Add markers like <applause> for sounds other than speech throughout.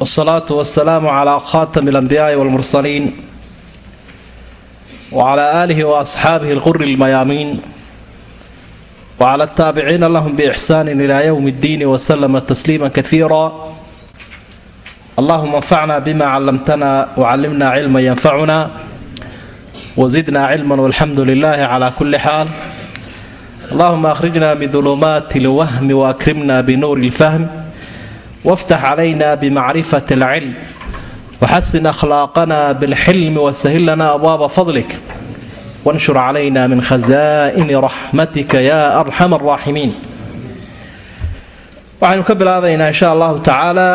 wsalaatu wasalaamu calaa khaatami alambiyaai walmursaliin wacalaa aalihi wa asxaabihi alquri almayaamiin wacala altaabiciina lahum biixsaanin ilaa yowmi ddiini waslama tasliima kaiira allahuma anfacna bima callamtana wacallimna cilma yanfacuna wazidna cilman walxamdu lilahi cala kulli xaal allahuma akhrijna min dulumaati alwahmi waakrimna binuuri alfahm waftax calayna bimacrifat alcilm waxasin akhlaaqana bilxilmi wasahil lana abwaaba fadlik wanshur calayna min khasaa'ini raxmatika ya arxam araaximiin waxaynu ka bilaabaynaa insha allahu tacaala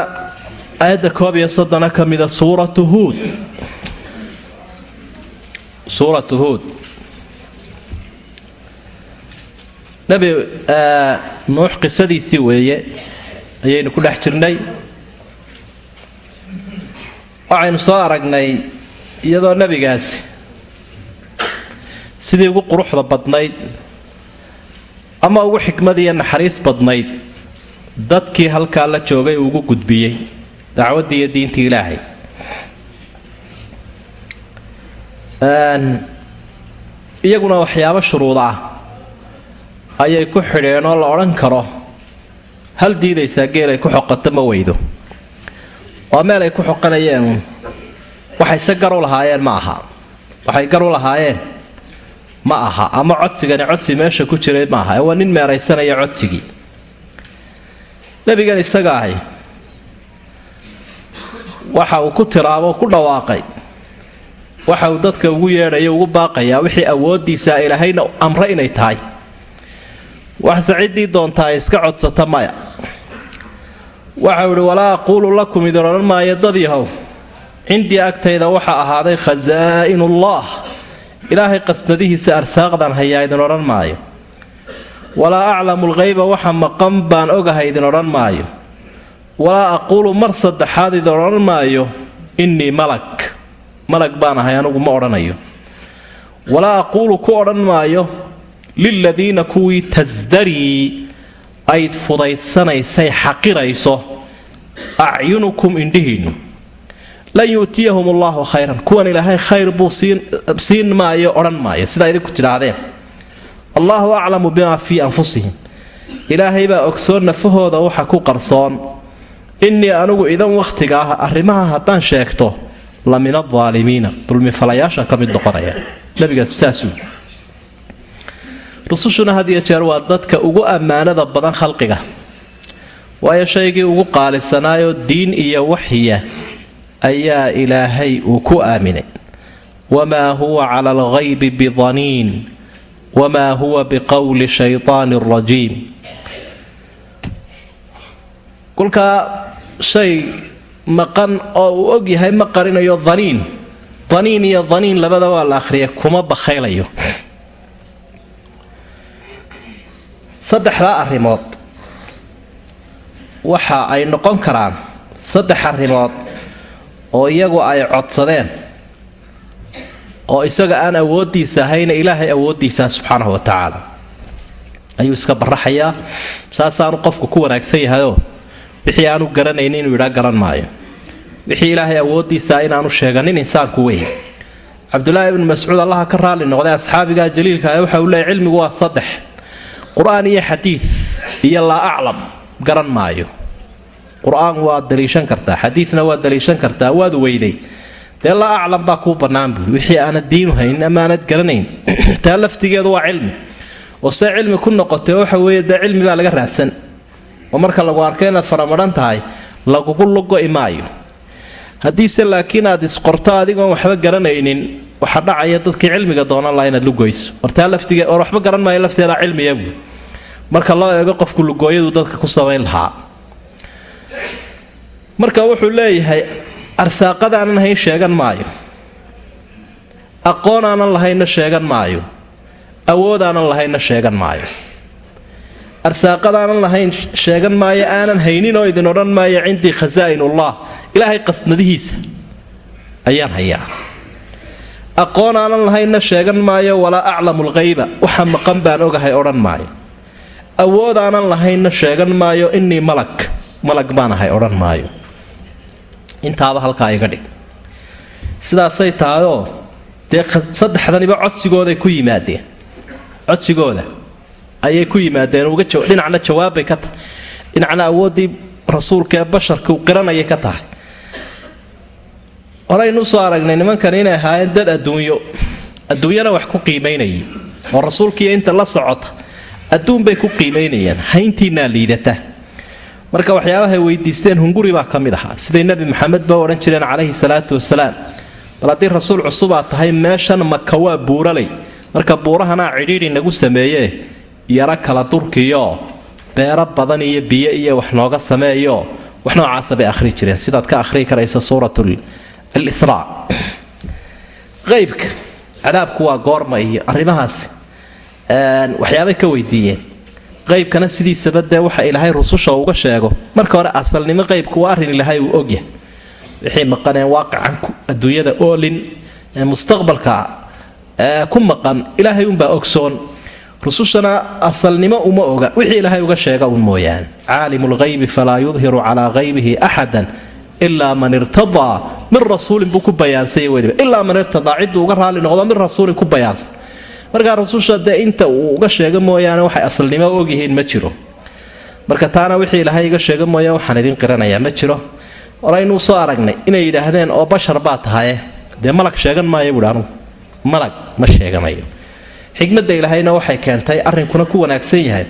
aayadda koob iyo soddona ka mida suuratu huud suuratu huud nebi nuux qisadiisii weeye ayaynu ku dhex jirnay. Waxaynu soo aragnay iyadoo nebigaasi sidii ugu quruxda badnayd ama ugu xikmad iyo naxariis badnayd dadkii halkaa la joogay uu ugu gudbiyey dacwaddii iyo diintii ilaahay. Iyaguna waxyaabo shuruud ah ayay ku xidheen oo la odhan karo hal diidaysaa geel ay ku xoqato ma weydo. Waa meel ay ku xoqanayeen. Waxayse gar u lahaayeen ma aha. Waxay gar u lahaayeen ma aha. Ama codsigani codsi meesha ku jiray ma aha. Waa nin meeraysanaya codsigii. Nebigan isaga ahi waxa uu ku tiraabo ku dhawaaqay. Waxa uu dadka ugu yeedhayo ugu baaqayaa wixii awooddiisa ilaahayna amre inay tahay waxse ciddii doontaa iska codsata maya. Waxau idhi walaa aquulu lakum idin odhan maayo dad yahow cindii agtayda waxaa ahaaday khasaa'inullah ilaahay qasnadihiisa arsaaqdan hayaa idin odhan maayo. Walaa aclamu lqayba waxa maqan baan ogahay idin odhan maayo. Walaa aquulu mar saddexaad idin odhan maayo innii malag malag baan ahay anugu ma odhanayo. Walaa aquulu ku odhan maayo liladiina kuwii tasdarii ayd fudaydsanaysay xaqirayso acyunukum indhihiinnu lan yu'tiyahum allaahu khayran kuwan ilaahay khayr buu siin maayo odhan maayo sidaa idinku tidhaahdeen allaahu aclamu bimaa fii anfusihim ilaahay baa ogsoon nafahooda waxa ku qarsoon innii anugu idan wakhtiga ah arrimaha haddaan sheegto la min aldaalimiina dulmifalayaashan ka mid noqonaya nabigaas saasuu rusushuna had iyo jeer waa dadka ugu ammaanada badan khalqiga. Waayo shaygii ugu qaalisanaayoo diin iyo waxya ayaa ilaahay uu ku aaminay. Wamaa huwa cala alghaybi bidaniin wamaa huwa biqowli shaytaani rajiim kolkaa shay maqan oo uu og yahay ma qarinayo daniin. Daniin iyo daniin labada waa la akhriya kuma bakhaylayo saddexdaa arrimood waxa ay noqon karaan saddex arrimood oo iyagu ay codsadeen oo isaga aan awooddiisa ahayna ilaahay awooddiisaa subxaanahu wa tacaala. Ayuu iska baraxayaa saasaanu qofku ku wanaagsan yahayoo wixii aanu garanaynin inuu yidhaa garan maayo. Wixii ilaahay awooddiisaa inaanu sheeganin insaanku wey cabdulaahi ibnu mascuud allaha ka raalli noqday asxaabiga jaliilka waxa uu leeyay cilmigu waa saddex qur'aan iyo xadiid iyo laa aclam garan maayo. Qur'aan waad daliishan kartaa xadiidna waad daliishan kartaa waad weyday dee laa aclam baa kuu bannaan buui wixii aanad diinu haynin ama aanad garanayn. <clears throat> Taa laftigeedu waa cilmi. Oo see cilmi ku noqotay waxa weeye dee cilmi baa laga raadsan. Oo marka lagu arko inaad faramadhan tahay lagugu lugo'i maayo haddiise laakiin aad isqorto adigoon waxba garanaynin waxaa dhacaya dadkii cilmiga doonan laha inaad lugoyso. Wartaa laftige or waxba garan maayo lafteeda cilmiyabu marka loo eego qofku lugooyadu dadka ku samayn lahaa. Marka wuxuu leeyahay arsaaqadaanan hayn sheegan maayo. Aqoonaanan lahaynna sheegan maayo. Awoodaanan lahaynna sheegan maayo. Arsaaqadaanan lahayn sheegan maayo aanan haynin oo idin odhan maayo cindii khasaa'inullah ilaahay qasnadihiisa. Ayaan hayaa aqoon aanan lahaynna sheegan maayo walaa aclamu lqayba waxa maqan baan ogahay odhan maayo. Awood aanan lahaynna sheegan maayo innii malag malag baan ahay odhan maayo. Intaaba halkaa iga dhig. Sidaasay tahayoo dee saddexdaniba codsigooday ku yimaadeen. Codsigooda ayay ku yimaadeen dhinacna jawaabbay ka tahay. Dhinacna awooddii rasuulka ee basharka u qiranayay ka tahay horaynu u soo aragnay nimankan inay ahaayeen dad adduunyo. Adduunyana wax ku qiimaynayay oo rasuulkiiyo inta la socota adduunbay ku qiimaynayaan hayntiinaa liidata. Marka waxyaabahay weydiisteen hunguri baa ka mid ahaa. Siday nebi maxamed ba odhan jireen calayhi salaatu wasalaam bal haddii rasuul cusubaa tahay meeshan maka waa buuralay. Marka buurahanaa cidhiidhi nagu sameeyee yaro kala durkiyo beero badan iyo biyo iyo wax nooga sameeyo wax noocaasa bay ahri jireen. Sidaad ka ahrii karaysa suurat alisraa qaybka cadaabku waa goorma iyo arrimahaasi waxyaabay ka weydiiyeen qaybkana sidiisaba dee waxa ilaahay rususha uga sheego marka hore asalnimo qaybku waa arrin ilaahay uu ogyahay wixii maqaneen waaqacan adduunyada oolin mustaqbalka ku maqan ilaahay unbaa ogsoon rusushana asalnimo uma oga wixii ilaahay uga sheega un mooyaane caalimu lghaybi falaa yudhiru calaa haybihi axadan ilaa man irtadaa min rasuulin buu ku bayaansay weliba. Ilaa man irtadaa cidduu uga raali noqdo min rasuulin ku bayaansan markaa rususha dee inta uu uga sheega mooyaane waxay asalnimo ogyihiin ma jiro. Marka taana wixii ilaahay iga sheega mooya waxaan idin qiranayaa ma jiro. Horeynuu soo aragnay inay yidhaahdeen oo bashar baa tahaye dee malag sheegan maayo buuhi anugu malag ma sheeganayo. Xikmadda ilaahayna waxay keentay arrinkuna ku wanaagsan yahay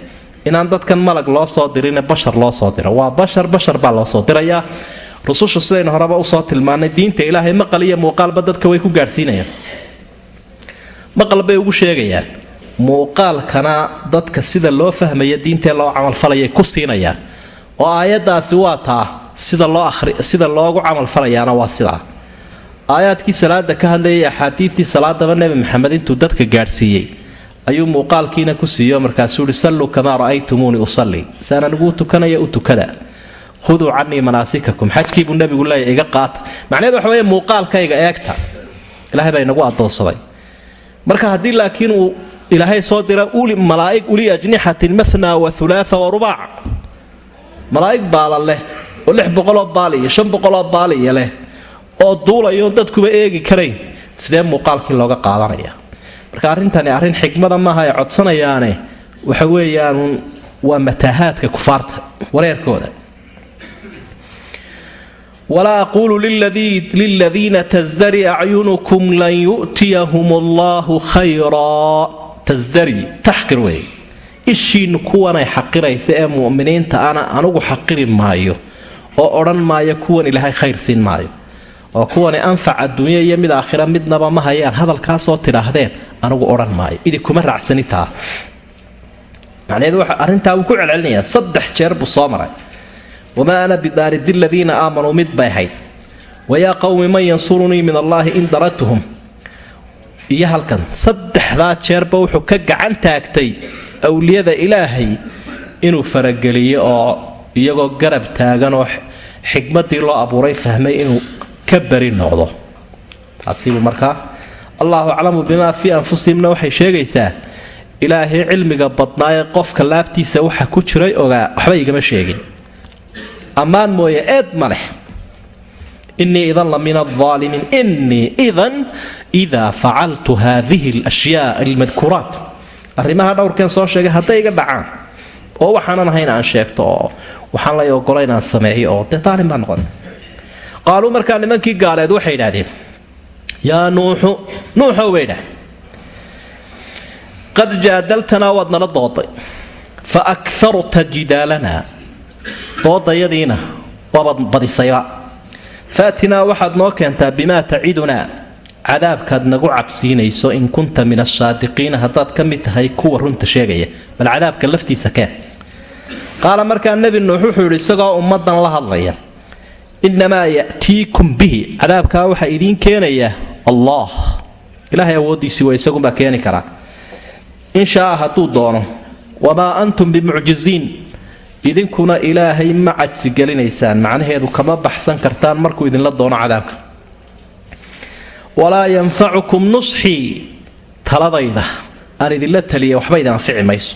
inaan dadkan malag loo soo dirine bashar loo soo diro waa bashar bashar baa loo soo dirayaa rususha sidaynu horeba u soo tilmaanay diinta ilaahay maqal iyo muuqaalba dadka way ku gaadhsiinayaan maqal bay ugu sheegayaan muuqaalkana dadka sida loo fahmaya diintee loo camalfalayay ku siinayaan. Oo aayaddaasi waa taa sida loo sida loogu camalfalayaana waa sidaa. Aayaadkii salaada ka hadlayay axaadiidtii salaadaba nebi maxamed intuu dadka gaadhsiiyey ayuu muuqaalkiina ku siiyo markaasuu ihi salluu kamaa ra'aytumuunii usallii saan aniguu tukanaya u tukada khuduu canii manaasikakum. Xajkiibuu nebigu leeya iga qaata macnaheed waxa weeye muuqaalkayga eegta. Ilaahay baa inagu addoonsaday. Marka haddii laakiin uu ilaahay soo dira malaa'ig uli ajnixatin mahna wa ulaaa wa rubaac. Malaa'ig baala leh oo lix boqoloo baaliya shan boqoloo baaliya leh oo duulayoon dadkuba eegi karayn sidee muuqaalkii looga qaadanaya? Marka arrintani arrin xikmada maaha ay codsanayaane waxa weeyaan waa mataahaadka kufaarta wareerkooda walaa aquulu liladiina tasdari acyunukum lan yu'tiyahum allaahu khayraa tasdari taxqir wey ishiinnu kuwanay xaqiraysa ee mu'miniinta ana anugu xaqiri maayo oo odhan maayo kuwan ilaahay khayr siin maayo oo kuwani anfac adduunya iyo mid aakhira midnaba ma hayaan hadalkaasoo tidhaahdeen anugu odhan maayo idinkuma raacsanitaa macnaheedu waxa arrintaa ku celcelinayaa saddex jeer buu soo maray wamaa ana bidaaridi ladiina aamanuu mid bay ahayd wayaa qowmi man yansurunii min allaahi in daratuhum iyo halkan saddexdaa jeerba wuxuu ka gacan taagtay awliyada ilaahay inuu farageliyo oo iyagoo garab taagan oo xikmadii loo abuuray fahmay inuu ka beri noqdo taasiibuu markaa allahu aclamu bimaa fii anfusihimna waxay sheegaysaa ilaahay cilmiga badnaa ee qofka laabtiisa waxa ku jiray ogaa sheegin ammaan mooye eed ma leh. Innii idan la min alaalimiin innii idan idaa facaltu haadihi alashyaa almadkuuraat. Arrimaha dhowrkeen soo sheegay hadday iga dhacaan. Oo waxaanan ahayn aan sheegto oo waxaan lay ogola inaan sameeyo oo dee daalin baa noqon. Qaaluu markaa nimankii gaaleed waxay idhahdeen yaa nuuxu nuuxow bay idhahdeen qad jaadaltanaa waad nala dooday. Fa akarta jidaalanaa doodayadiina waabaad badisayba. Faatinaa waxaad noo keentaa bimaa tacidunaa cadaabkaad nagu cabsiinayso in kunta min asaadiqiina haddaad ka mid tahay kuwa runta sheegaya bal cadaabka laftiisa keen. Qaala markaa nebi nuux wuxuu yidhi isagoo ummaddan la hadlaya innamaa ya'tiikum bihi. Cadaabkaa waxaa idiin keenaya allah ilaahay awooddiisii waa isagunbaa keeni karaa. In shaaa hadduu doono wamaa antum bimucjiziin idinkuna ilaahay ma cajsigelinaysaan macnaheedu kama baxsan kartaan markuu idinla doono cadaabka. Walaa yanfacukum nusxii taladayda aan idinla taliya waxba idin anfici mayso.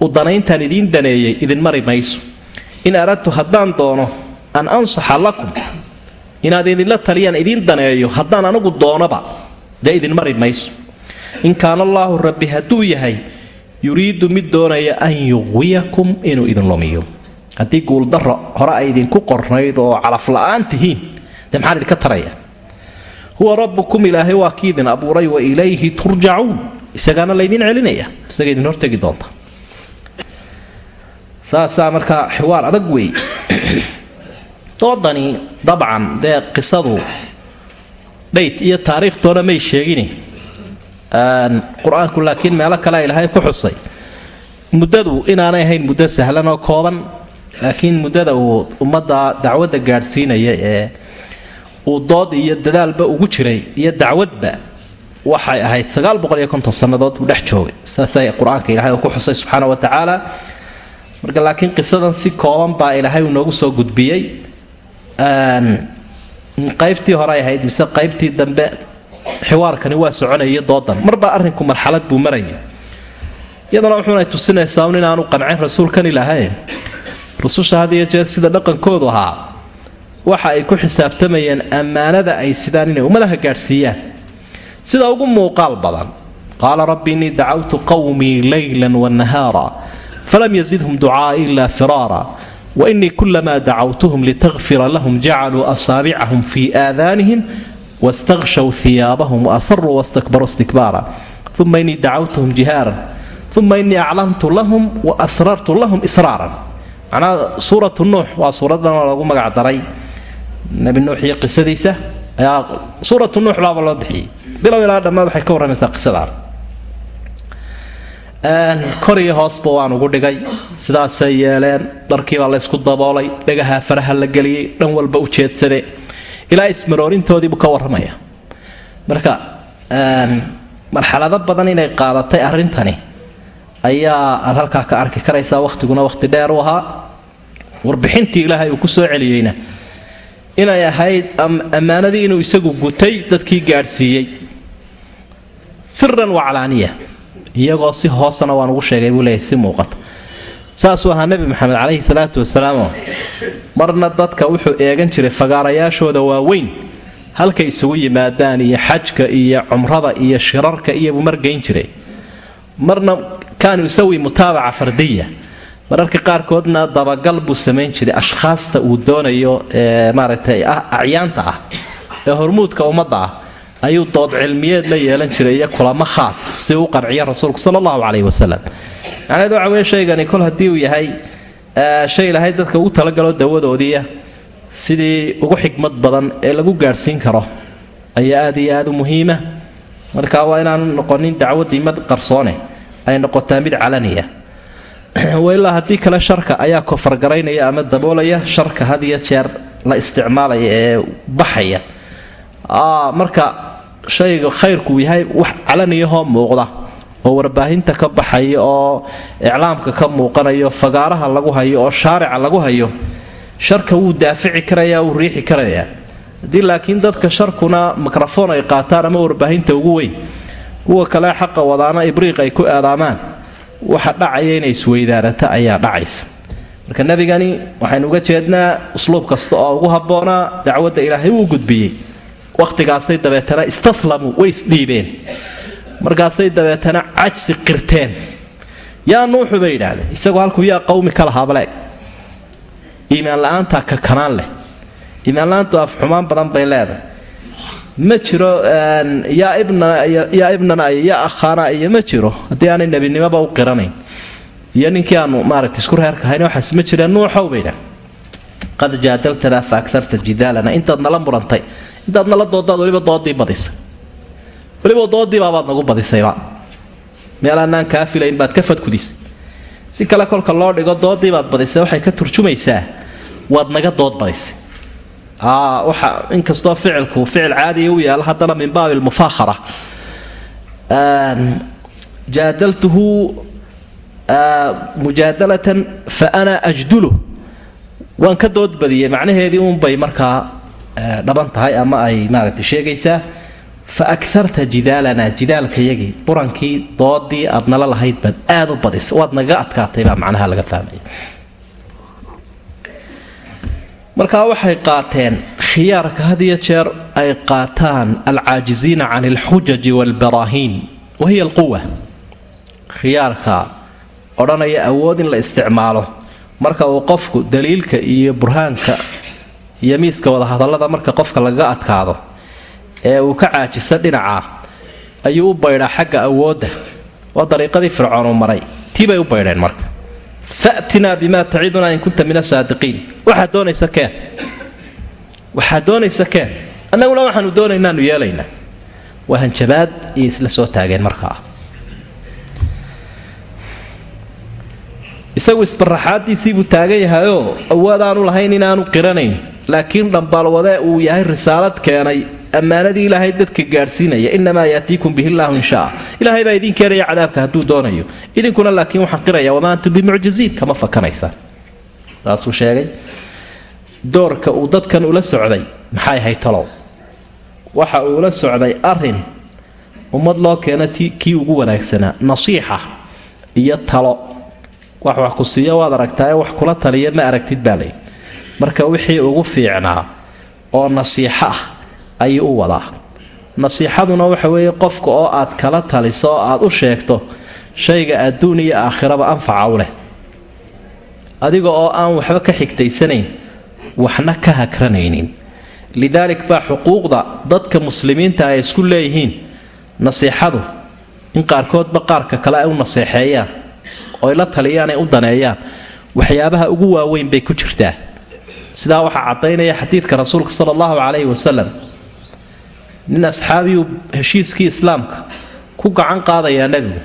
U danayntaan idiin daneeyey idin mari mayso. In aradtu haddaan doono an ansaxa lakum. Inaad idinla taliyaan idiin daneeyo haddaan anigu doonaba dee idin mari mayso. In kaana allaahu rabbi hadduu yahay yuriidu mid doonaya an yuqwiyakum inuu idin lumiyo. Haddii guuldaro hore ay idinku qornayd oo calafla'aan tihiin dee maxaan idinka taraya? Huwa rabbukum ilaahay waa kii idin abuuray wa ilayhi turjacuun isagaana laydin celinaya isaga idin hortegi doonta. Saasaa markaa xiwaar adag weey. <clears throat> Doodani dabcan dee qisadu dhayt iyo taariikhtoona may sheegini qur'aanku laakiin meelo kale ilaahay ku xusay. Muddadu inaanay ahayn muddo sahlan oo kooban laakiin muddada uu ummadda dacwadda gaadhsiinaya ee uu dood iyo dadaalba ugu jiray iyo dacwadba waxay ahayd sannadood buu dhex joogay. Saasa qur'aanka ilahay uu ku xusay subxaana wa tacaala. Marka laakiin qisadan si kooban baa ilaahay uu noogu soo gudbiyey. Qaybtii hore ay ahayd mise qaybtii dambe xiwaarkani waa soconaya doodan. Marbaa arrinku marxalad buu marayay iyadana wuxuunay tusinaysaa un inaanu qancin rasuulkan ilaahay rususha had jeer sida dhaqankoodu ahaa waxa ay ku xisaabtamayeen ammaanada ay sidaan inay ummadaha gaadhsiiyaan. Sida ugu muuqaal badan qaala rabbi innii dacawtu qawmii leylan wanahaara falam yazidhum ducaai ilaa firaara wainii kulamaa dacawtuhum litakfira lahum jacaluu asaabicahum fii aadaanihim wastakshaw hiyaabahum waasaruu wastakbaruu istikbaara uma innii dacawtuhum jihaaran uma innii aclamtu lahum wa asrartu lahum israaran macnaha suuratu nuux waa suuradan lagu magac daray. nebi nuux iyo qisadiisa ayaa suuratu nuux baaba loo bixiyey. Bilow ilaa dhammaad waxay ka warramaysaa qisadaan kor iyo hoosba waan ugu dhigay. Sidaasay yeeleen dharkiibaa laysku daboolay dhagaha faraha la geliyey dhan walba u jeedsade ilaa ismaroorintoodiibuu ka warramaya. Marka marxalado badan inay qaadatay arrintani ayaa aad halkaa ka arki karaysaa wakhtiguna wakhti dheer u ahaa. Warbixintii ilaahay uu ku soo celiyeyna inay ahayd ammaanadii inuu isagu gutay dadkii gaadhsiiyey. Siran waclaaniya iyagoo si hoosana waan ugu sheegay buu leeyahy si muuqata. Saasuu ahaa nebi maxamed calayhi salaatu wasalaamoo marna dadka wuxuu eegan jiray fagaarayaashooda waaweyn halkay isugu yimaadaan iyo xajka iyo cumrada iyo shirarka iyobuu margayn jiray. Marna kaanu isawi mutaabaca fardiya. Mararka qaarkoodna dabagal buu samayn jiray ashkhaasta uu doonayo maaragtay acyaanta ah ee hormuudka ummadda ah ayuu dood cilmiyeed la yeelan jiray iyo kulamo khaasa si uu qanciyo rasuulku sala allahu caleyhi wasalam macnaheed waxa weye shaygani kol haddii uu yahay shay lahayd dadka ugu talagalo dawadoodiiya sidii ugu xikmad badan ee lagu gaadhsiin karo ayaa aad iyo aad u muhiima. Marka waa inaanu noqonin dacwaddii mad qarsoone ay noqotaa mid calaniya. <clears throat> Ilaa haddii kale sharka ayaa kofargaraynaya ama daboolaya sharka had iyo jeer la isticmaalaya ee baxaya. Marka shayga khayrkuu yahay wax calaniyahoo muuqda oo warbaahinta ka baxaya oo iclaamka ka muuqanayo fagaaraha lagu hayo oo shaarica lagu hayo sharka wuu daafici karaya wuu riixi karaya haddii laakiin dadka sharkuna mikrofon ay qaataan ama warbaahinta ugu weyn kuwa kale xaqa wadaana ibriiq ay ku aadaamaan waxa dhacaya inay isweydaarata ayaa dhacaysa. Marka nebigani waxaynu uga jeednaa usluub kasta oo ugu habboonaa dacwadda ilaahay wuu gudbiyey. Wakhtigaasay dabeetana istaslamuu way isdhiibeen markaasay dabeetana cajsi qirteen. Yaa nuuxu bay yidhaahdeen isagoo halkuu yaa qawmi ka lahaabaleeg iimaan la'aantaa kakanaan leh. Iimaan la'aantu afxumaan badan bay leedahay. Ma jiro yaa ibnana iyo yaa akhaana iyo ma jiro. Haddii aanay nebinimoba u qiranayn. Iyo ninkii aanu maaragta isku reerkahayn waxaas ma jireen nuuxow baydha qad jaadaltanaa fa akarta jidaalana intaad nala murantay. Intaad nala doodaad weliba doodii badisay weliba doodiibaabaad nagu badisayba meelaanaan kaa filayn baad ka fadkudisay si kale kolka loo dhigo doodiibaad badisay waxay ka turjumaysaa waad naga dood badisay. Waxa inkastoo ficilku ficil caadiya u yaalla haddana min baabi lmufaahara jaadaltuhu mujaadalatan fa ana ajdulu. Waan ka doodbadiyey macnaheedii uunbay markaa dhaban tahay ama ay maaragtay sheegaysaa fa akarta jidaalanaa jidaalkayagii burankii doodii aad nala lahayd baad aad u badisa waad nagaga adkaatay baa macnaha laga fahmaya. Markaa waxay qaateen khiyaarka had iyo jeer ay qaataan alcaajisiina can alxujaji waalbaraahiin wa hiya alquwa khiyaarka odhanaya awood in la isticmaalo marka uu qofku daliilka iyo burhaanka iyo miiska wadahadallada marka qofka lagaga adkaado ee uu ka caajisa dhinaca ayuu u baydhaa xagga awoodda waa dariiqadii fircoon uu maray. Tii bay u baydheen marka. Fatinaa bimaa tacidunaa in kunta min asaadiqiin waxaad doonaysa keen. Waxaad doonaysa keen. Annaguna waxaanu doonaynaanu yeelaynaa. Waa hanjabaad iyo isla soo taageen markaa isagu isbaraxaadiisii buu taagan yahayoo awood lahayn inaanu qiranayn laakiin dhambaalwadee uu yahay risaalad keenay ammaanadii ilaahay dadka gaadhsiinaya inamaa yaatiikum bihi llaahu inshaa ilaahay baa idiin keenaya cadaabka hadduu doonayo. Idinkuna laakiin waxaan qiraya wamaa antum bimucjiziin? Kama fakanaysaan saasuu sheegay. Doorka uu dadkan ula socday maxay ahayd talow? Waxa uu ula socday arrin ummad loo keena kii ugu wanaagsanaa nasiixa iyo talo. Wax wax ku siiyo waad aragtaa ee wax kula taliya ma aragtid baa lay marka wixii ugu fiicnaa oo nasiixo ah ayuu u wadaa. Nasiixaduna waxa weeye qofka oo aad kala taliso oo aad u sheegto shayga adduun iyo aakhiraba anfaca u leh. Adiga oo aan waxba ka xigtaysanayn waxna ka hakranaynin. Lidaalik baa xuquuqda dadka muslimiinta ay isku leeyihiin. Nasiixadu in qaarkoodba qaarka kale ay u naseexeeyaan oy la taliyaan ay u daneeyaan. Waxyaabaha ugu waaweyn bay ku jirtaa. Sidaa waxaa caddaynaya xadiidka rasuulka sala allahu calayhi wasalam nin asxaabiyuu heshiiskii islaamka ku gacan qaadayaa nebigu.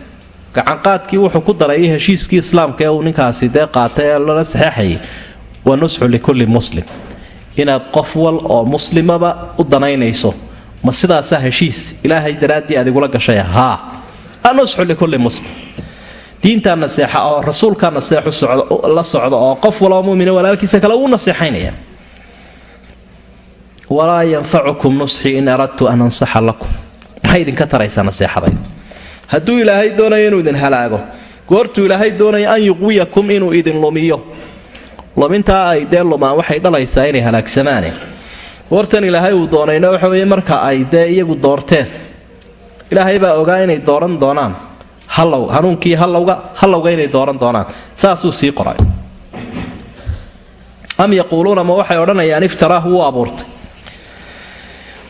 Gacanqaadkii wuxuu ku daray heshiiskii islaamka ee uu ninkaasi dee qaatay ee lala saxeexayay. Wa nusxu likulli muslim. Inaad qof wal oo muslimaba u danaynayso ma sidaasaa heshiis ilaahay daraaddii aad igula gashay? Haa anusxu likulli muslim. Diintaa naseexa oo rasuulkaa naseexu la socda oo qof waloo mumina walaalkiisa kale uu naseexaynaya walaa yanfacukum nusxii in aradtu an ansaxa lakum. Maxay idinka taraysaa naseexaday hadduu ilaahay doonayo inuu idin halaago goortuu ilaahay doonaya an yuqwiyakum inuu idin lumiyo. Lumintaa ay dee lumaan waxay dhalaysaa inay halaagsamaane. Goortan ilaahay uu doonayna waxa weye marka ay dee iyagu doorteen. Ilaahay baa ogaa inay dooran doonaan. Hallow hanuunkii hallowga hallowga inay dooran doonaan. Saasuu sii qoray. Am yaquuluuna ma waxay odhanayaan iftaraahu wuu abuurtay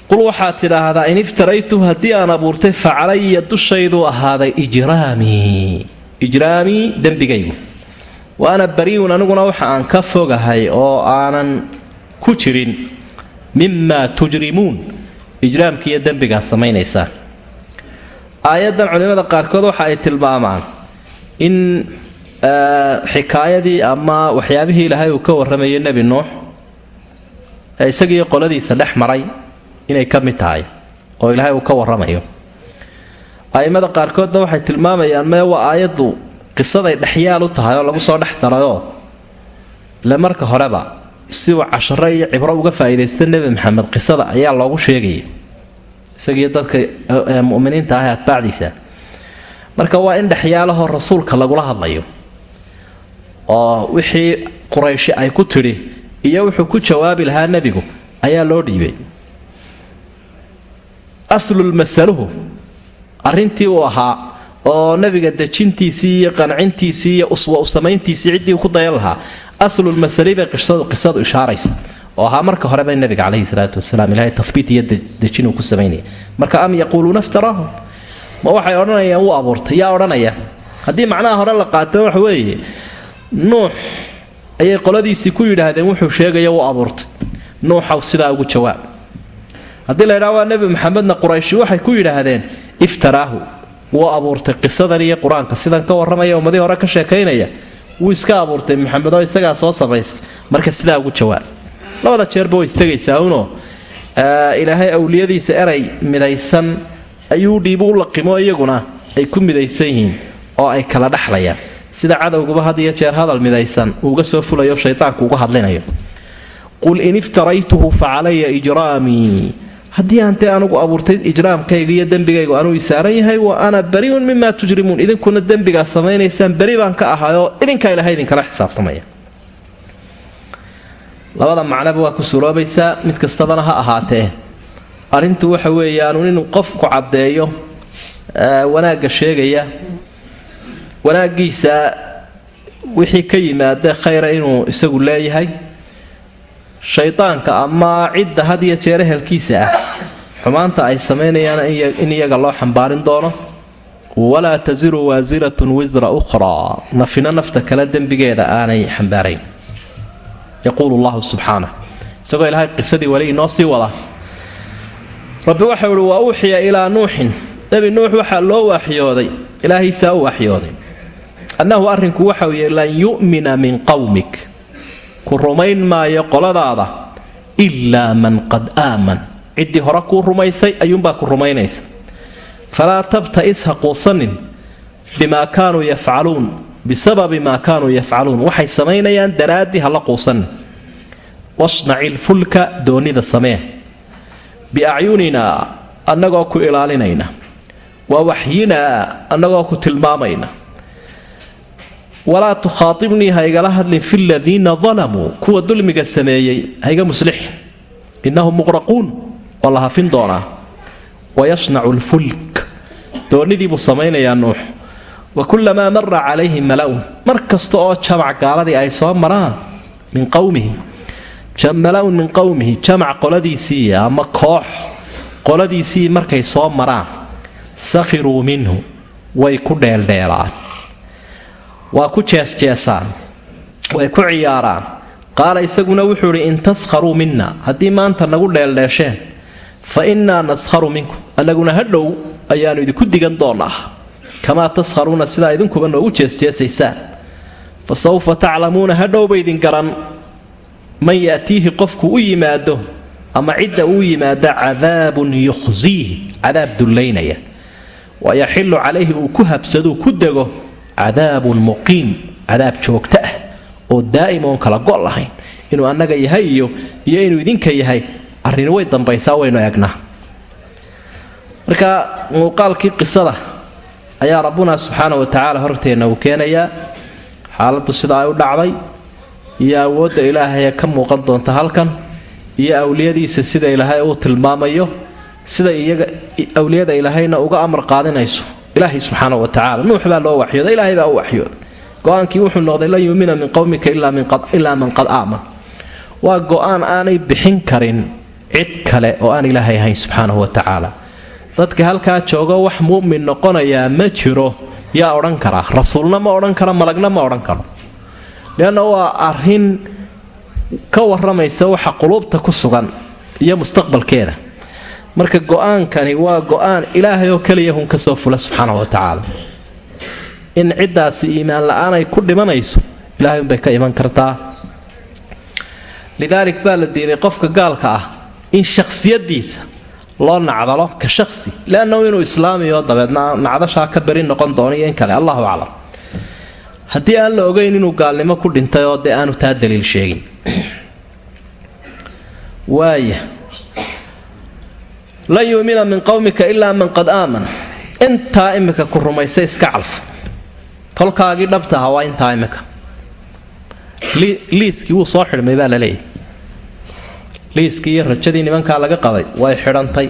qul waxaad tidhaahdaa in iftaraytu haddii aan abuurtay fa calaya dushayduu ahaaday ijraamii ijraamii dembigaygu. Wa ana aniguna waxa aan ka fogahay oo aanan ku jirin mimaa tujrimuun. Ijraamkiiyo dembigaad samaynaysaan aayaddan culimmada qaarkood waxa ay tilmaamaan in xikaayadii ama waxyaabihii ilaahay uu ka warramayay nebi nuux ee isagiiyo qoladiisa dhex maray inay ka mid tahay oo ilaahay uu ka warramayo. A'immada qaarkoodna waxay tilmaamayaan mee waa aayaddu qisaday dhexyaal u tahay oo lagu soo dhex darayoo? Ile marka horeba si uu casharo iyo cibro uga faa'iidaysta nebi maxamed qisada ayaa loogu sheegayay isagii dadka muminiinta ah ee atbaacdiisa marka waa in dhexyaalahoo rasuulka lagula hadlayo oo wixii qurayshi ay ku tidhi iyo wuxuu ku jawaabi lahaa nebigu ayaa loo dhiibay aslulmasaluhu arrintii uu ahaa oo nabiga dejintiisii iyo qancintiisii iyo uswa u samayntiisii ciddii ku dayan lahaa aslulmasali bay qisadu ishaaraysa oo ahaa marka horeba nabiga caleyhi salaatu wasalaam ilahay tahbiit iyo dejin uu ku samaynaya. Marka am yaquuluuna iftaraahu? Ma waxay odhanayaan wuu abuurtay yaa odhanaya. Haddii macnaha hore la qaato waxa weeye nuux ayay qoladiisii ku yidhaahdeen wuxuu sheegaya wuu abuurtay. Nuuxaw sidaa ugu jawaab haddii la ydhaha waa nebi maxamedna qurayshi waxay ku yidhaahdeen iftaraahu. Wuu abuurtay qisadan iyo qur'aanka sidan ka warramaya ummadii hore ka sheekaynaya. Wuu iska abuurtay maxamed oo isagaa soo samaystay marka sidaa ugu jawaab. Labada jeerba way istegaysaa unoo ilaahay awliyadiisa eray midaysan ayuu dhiibu u laqimo iyaguna ay ku midaysan yihiin oo ay kala dhexlayaan sida cadowguba had iyo jeer hadal midaysan uuga soo fulayo shaydaanku uga hadlinayo. Qul in iftaraytuhu fa calaya ijraamii haddii aantee anugu abuurtay ijraamkayga iyo dembigaygu anuu isaaran yahay wa ana bariun mima tujrimuun. Idinkuna dembigaa samaynaysaan beri baan ka ahayoo idinkaa ilahay idinkala xisaabtamaya. Labada macnaba waa ku suroobaysaa mid kastabana ha ahaatee. Arrintu waxa weeyaanu inuu qofku caddeeyo wanaagga sheegaya. Wanaaggiisa wixii ka yimaada khayra inuu isagu leeyahay shaydaanka ama cidda had iyo jeer ehelkiisa ah. Xumaanta ay samaynayaan in iyaga loo xambaarin doono. Walaa tasiru waasiratun wisra ukhraa nafina nafta kale dembigeeda aanay xambaarayn. Yaquulu llahu subxaanah isagoo ilaahay qisadii weli inoo sii wada. Rabbi waxau ihi wa uuxiya ilaa nuuxin. Nebi nuux waxaa loo waaxyooday ilaahiisaa u waaxyooday annahu arrinku waxau yihi lan yu'mina min qowmik ku rumayn maayo qoladaada ilaa man qad aaman. Ciddii hore kuu rumaysay ayuunbaa ku rumaynaysa. Falaa tabta'is ha quusanin bimaa kaanuu yafcaluun bisababi maa kaanuu yafcaluun. Waxay samaynayaan daraaddii hala quusanin wasnaci lfulka doonnida samee. Biacyuninaa annagoo ku ilaalinayna. Wa waxyinaa annagoo ku tilmaamayna walaa tukhaatibnii ha igala hadlin fi ladiina dalamuu kuwa dulmiga sameeyey haiga muslixin. Innahum muqraquun waa la hafin doonaa. Wayasnacu lfulk doonnidii buu samaynayaa nuux. Wa kullamaa mara calayhi mala'un mar kasta oo jamac gaaladii ay soo maraan min qowmihi mala'un min qowmihi jamac qoladiisii ama koox qoladiisii markay soo maraan sakhiruu minhu way ku dheeldheelaan waa ku jeesjeesaan way ku ciyaaraan. Qaala isaguna wuxuu idhi in taskharuu minna haddii maanta nagu dheeldheesheen fa innaa naskharu minkum. Annaguna hadhow ayaannu idinku digan doonnaa kamaa taskharuuna sidaa idinkuba noogu jeesjeesaysaan. Fa sawfa taclamuuna hadhowba idin garan. Man ya'tiihi qofku u yimaado ama cidda uu yimaado cadaabun yukhsiihi cadaab dullaynaya wa yaxillu calayhi uu ku habsaduu ku dego cadaabun muqiim cadaab joogto ah oo daa'im oon kala go' lahayn. Inuu annaga yahay iyo iyo inuu idinka yahay arrini way dambaysaa waynu eegnaa. Marka muuqaalkii qisada ayaa rabbuna subxaana wa tacaala horteenna uu keenayaa xaaladdu sida ay u dhacday iyo awoodda ilaahay ee ka muuqan doonta halkan iyo awliyadiisa sida ilaahay uu tilmaamayo sida iyaga awliyada ilaahayna uga amar qaadinayso ilaahay subxaana wa tacala nuux baa loo waxyooday ilaahay baa u waxyooday. Go'aankii wuxuu noqday lan yuumina min qowmika ilaa man qad aaman waa go'aan aanay bixin karin cid kale oo aan ilaahay ahayn subxaanahu wa tacaala dadka halkaa joogo wax mu'min noqonayaa ma jiro yaa odhan karaa rasuulna ma odhan karo malagna ma odhan karo. Leanna waa arrin ka waramaysa waxa quluubta ku sugan iyo mustaqbalkeeda marka go'aankani waa go'aan ilaahay oo keliya hun ka soo fula subxaana wa tacaala. In ciddaasi iimaan la'aan ay ku dhimanayso ilahay unbay ka iman kartaa. Lidaalik baa la diiday qofka gaalka ah in shakhsiyadiisa loo nacdalo ka shaqsi leannahu inuu islaamiyo dabeedna nacdashaa ka beri noqon doono iyo in kale allahu aclam. Haddii aan la ogeyn inuu gaalnimo ku dhintay oo dee aanu taa daliil sheegin. Waaya lan yuumina min qowmika ilaa man qad aamana. Intaa imika ku rumaysa iska calfa tolkaagii dhabta aha waa intaa imika liiskii wuu soo xidhmay baa la leeyahy liiskii iyo rajadii nimankaa laga qabay way xidhantay.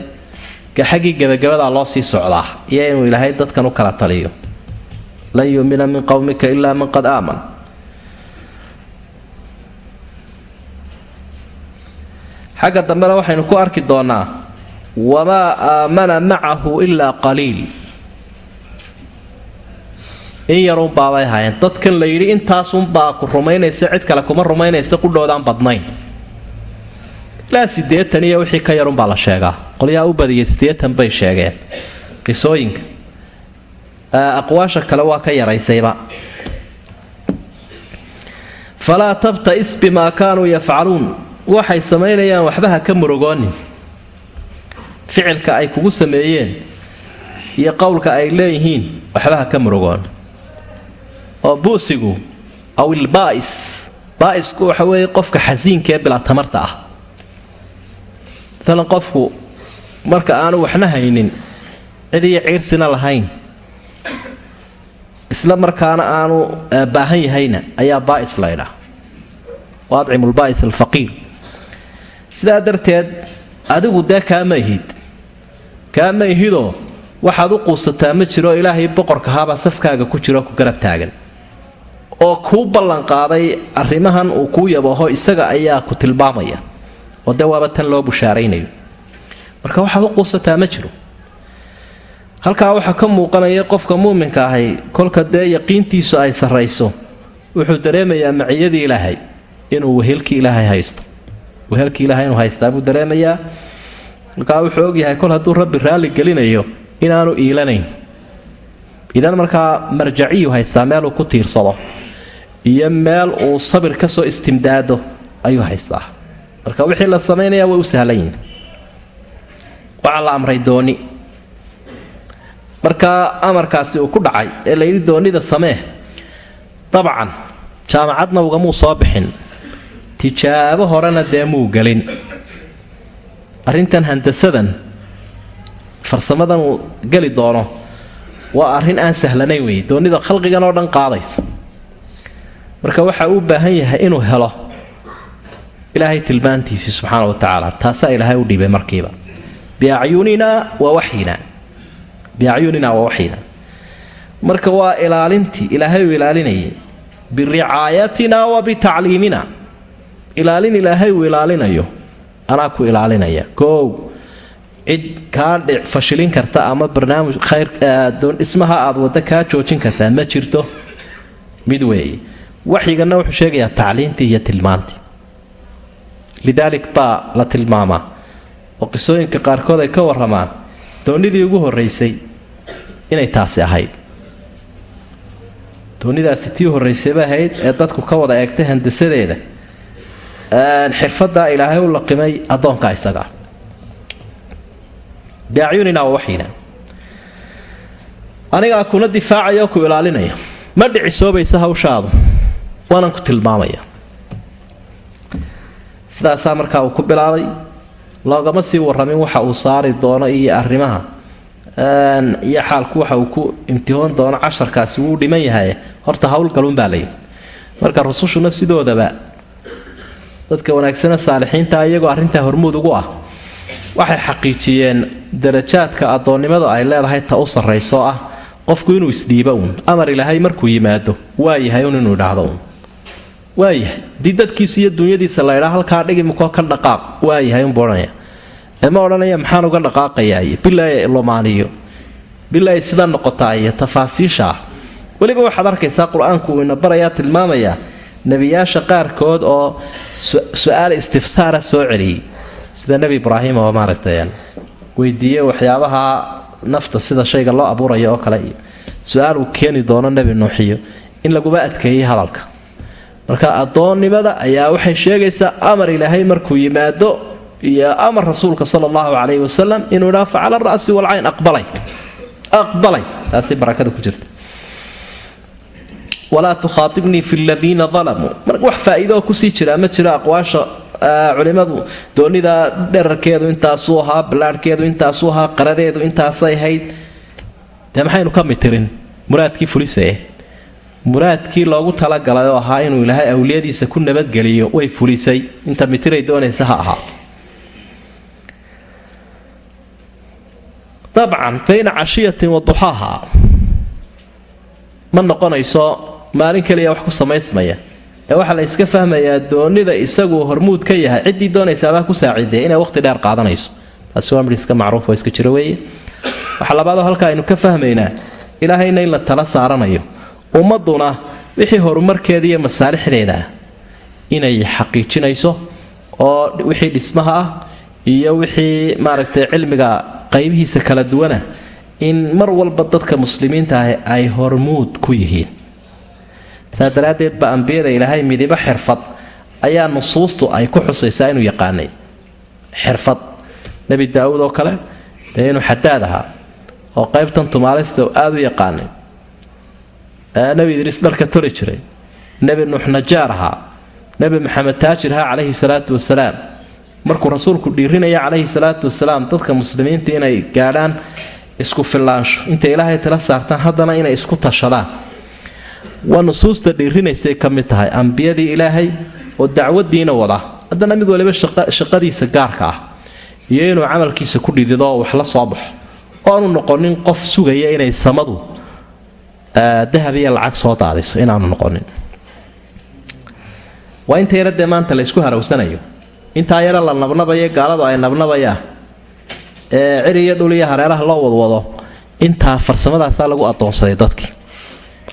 Xaggii gebagabadaa loo sii socdaa iyo inuu ilaahay dadkan u kala taliyo. Lan yuumina min qowmika ilaa man qad aaman xagga dambena waxaynu ku arki doonaa wamaa aamana macahu ilaa qaliil in yarunbaabay ahaayeen dadkan la yidhi intaasunbaa ku rumaynaysa cid kale kuma rumaynaysa qudhoodaan badnayn ilaa siddeetan iyo wixii ka yarunbaa la sheegaa qolyaha u badiyay siddeetan bay sheegeen qisooyinka aqwaasha kale waa ka yaraysayba falaa tabta'is bimaa kaanuu yafcaluun waxay samaynayaan waxba ha ka murugoonin ficilka ay kugu sameeyeen iyo qowlka ay leeyihiin waxba ha ka murugoon. Oo buusigu aw ilbaa'is baa'isku waxa weeye qofka xasiinka ee bilaa tamarta ah. Maalan qofku marka aanu waxna haynin cid iyo ciirsina lahayn isla markaana aanu baahan yahayna ayaa baa'is laydhaa wa adcimu lbaa'is alfaqiir. Sidaa darteed adigu dee kaama ihid kaama ihidoo waxaad u quusataa ma jiro ilaahay boqorkahaabaa safkaaga ku jiro ku garab taagan. Oo kuu ballanqaaday arrimahan uu kuu yabaho isaga ayaa ku tilmaamaya. Oo dee waaba tan loo bushaaraynayo. Marka waxaad u quusataa ma jiro. Halkaa waxaa ka muuqanaya qofka muuminka ahay kolka dee yaqiintiisu ay sarrayso wuxuu dareemayaa maciyadii ilaahay inuu wehelkii ilaahay haysto. Wehelkii ilaahay inuu haystaa buu dareemayaa markaa wuxuu ogyahay kol hadduu rabbi raalli gelinayo inaanu iilanayn. Idan markaa marjaciyu haystaa meeluu ku tiirsado iyo meel uu sabir ka soo istimdaado ayuu haystaa. Marka wixii la samaynayaa way u sahlan yihiin waxaa la amray dooni. Markaa amarkaasi uu ku dhacay ee layidhi doonida samee dabcan jaamacadna ugamuu soo bixin. Tijaabo horena dee muu gelin arrintan handasadan farsamadan uu geli doono waa arrin aan sahlanayn weeye doonida khalqigan oo dhan qaadaysa. Marka waxa uu baahan yahay inuu helo ilaahay tilmaantiisii subxaana wa tacaala taasaa ilaahay u dhiibay markiiba. Biacyunina wa waxyina. Biacyunina wa waxyina. Marka waa ilaalintii ilaahay uu ilaalinayay. Biricaayatina wa bitacliimina ilaalin ilaahay uu ilaalinayo anaa ku ilaalinaya. Koow cid kaa dhic fashilin karta ama barnaamij khayr dhismaha aad wadda kaa joojin kartaa ma jirto. Mid weeye waxyigana wuxuu sheegayaa tacliintii iyo tilmaantii. Lidaalik baa la tilmaamaa. Oo qisooyinka qaarkood ay ka waramaan doonidii ugu horraysay inay taasi ahayd. Doonidaasi tii horraysayba ahayd ee dadku ka wada eegtay handasadeeda xirfadaa ilaahay u laqimay addoonka isagaa biacyunina waa waxyina anigaa kuna difaacaya ku ilaalinaya. Ma dhicisoobaysa hawshaadu. Waanan ku tilmaamaya. Sidaasaa markaa uu ku bilaabay loogama sii waramin waxa uu saari doono iyo arrimaha. Iyo xaalku waxa uu ku imtihoon doono casharkaasi wuu dhiman yahay. Horta howlgalunbaa layidhi marka rusushuna sidoodaba dadka wanaagsane saalixiinta iyagoo arrintaa hormuud ugu ah. Waxay xaqiijiyeen darajaadka addoonnimadu ay leedahay ta u sarrayso ah. Qofku inuu isdhiibo uun amar ilaahay markuu yimaado waa yahay un inuu idhaahdo uun. Waayahay haddii dadkiisa iyo dunyadiisa la ydhaa halkaa dhigimikoo ka dhaqaaq waayahay unbu odhanaya. Ee ma odhanaya maxaan uga dhaqaaqayaa iyo bilaa lomaaniyo bilaa sida noqotaa iyo tafaasiisha ah. Weliba waxaad arkaysaa qur'aanku uu ina barayaa tilmaamayaa nebiyaasha qaarkood oo su'aal istifsaara soo celiyey. Sida nebi ibraahim oo maaragtay weydiiyey waxyaabaha nafta sida shayga loo abuurayo oo kale iyo su'aal uu keeni doono nebi nuuxiyo in laguba adkeeyey hadalka. Marka addoonnimada ayaa waxay sheegaysaa amar ilaahay markuu yimaado iyo amar rasuulka sala allahu calayhi wasalam inuu idhaa facala ra'si walcayn aqbalay aqbalay. Taasay barakada ku jirta walaa tukhaaibnii fi ladiina dalamuu mar wax faa'iidooo ku sii jiraa ma jiro aqwaasha culimmadu doonida dherarkeedu intaasuu ahaa ballaarhkeedu intaasuu ahaa qaradeedu intaasay hayd dee maxaynu ka mitirin? Muraadkii fulisee. Muraadkii loogu talagalay oo ahaa inuu ilaahay awliyadiisa ku nabadgeliyo way fulisay. Inta mitiray doonaysa ha ahaa. Dabcan bayna cashiyatin wa ma noqonayso maalin keliya wax ku samaysmaya. Ee waxaa la iska fahmayaa doonida isaguu hormuud ka yahay. Ciddii doonaysaabaa ku saaciideya inay waqti dheer qaadanayso. Taasi waa midh iska macruuf oo iska jiro weeye. Waxaa labaadoo halka aynu ka fahmaynaa. Ilaahayna in la tala saaranayo. Ummadduna wixii horumarkeeda iyo masaalixdeeda inay xaqiijinayso oo wixii dhismaha ah iyo wixii maaragtay cilmiga qaybihiisa kala duwana in mar walba dadka muslimiinta ah ay hormuud ku yihiin saa daraaddeed ba ambiyada ilaahay midibo xirfad. Ayaa nusuustu ay ku xusaysaa inuu yaqaanay. Xirfad. Nebi daawuud oo kale dee inuu xadaad ahaa oo qaybtan tumaalista aada u yaqaanay. Nebi idriis dharka tori jiray. Nebi nuux najaar ahaa. Nebi maxamed taajir ahaa calayhi salaatu wasalaam. Markuu rasuulku dhiirinaya calayhi salaatu wasalaam dadka muslimiinta inay gaadhaan isku filaansho intay ilaahay tala saartaan haddana inay isku tashadaan waa nusuusta dhiirinaysay ka mid tahay ambiyadii ilaahay oo dacwadiina wada. Haddana mid waliba shaqadiisa gaarka ah iyo inuu camalkiisa ku dhidido oo wax la soo baxo. Oo aanu noqonin qof sugaya inay samadu dahab iyo lacag soo daadiso inaanu noqonin. Waa inta yara dee maanta laysku harawsanayo. Intaa yara la nabnabayo gaaladu ay nabnabayaan. Ee cir iyo dhul iyo hareeraha loo wadwado. Intaa farsamadaasaa lagu adoonsaday dadkii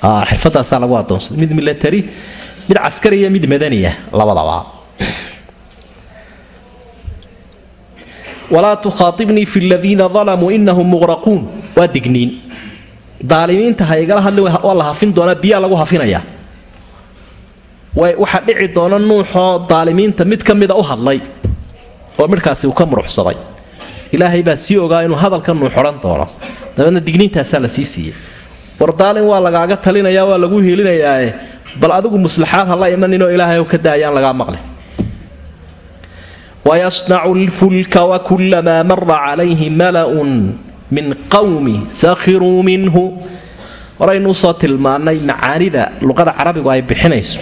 xirfadaasaa lagu adoonsaday mid milatari mid caskari iyo mid madaniya labadaba. Walaa tukhaaibnii fi ladiina dalamuu inahum muqraquun waa digniin. Daalimiinta ha igala hadli waa la hafin doonaa biyaa lagu hafinayaa waxaa dhici doona nuuxoo daalimiinta mid ka mida u hadlay oo midhkaasi uu ka muruxsaday. Ilaahay baa sii ogaa inuu hadalka nuux odhan doono. Dabeedna digniintaasaa la sii siiyey war daalin waa lagaaga talinaya waa lagu hiilinayaae bal adigu muslaxaad ha la imaninoo ilaahay ka daayaan lagaa maqlay wayasnacu lfulka wakulamaa mara calayhi mala'un min qawmi sakhiruu minhu. Horaynuu soo tilmaannay macaanida luqada carabigu ay bixinayso.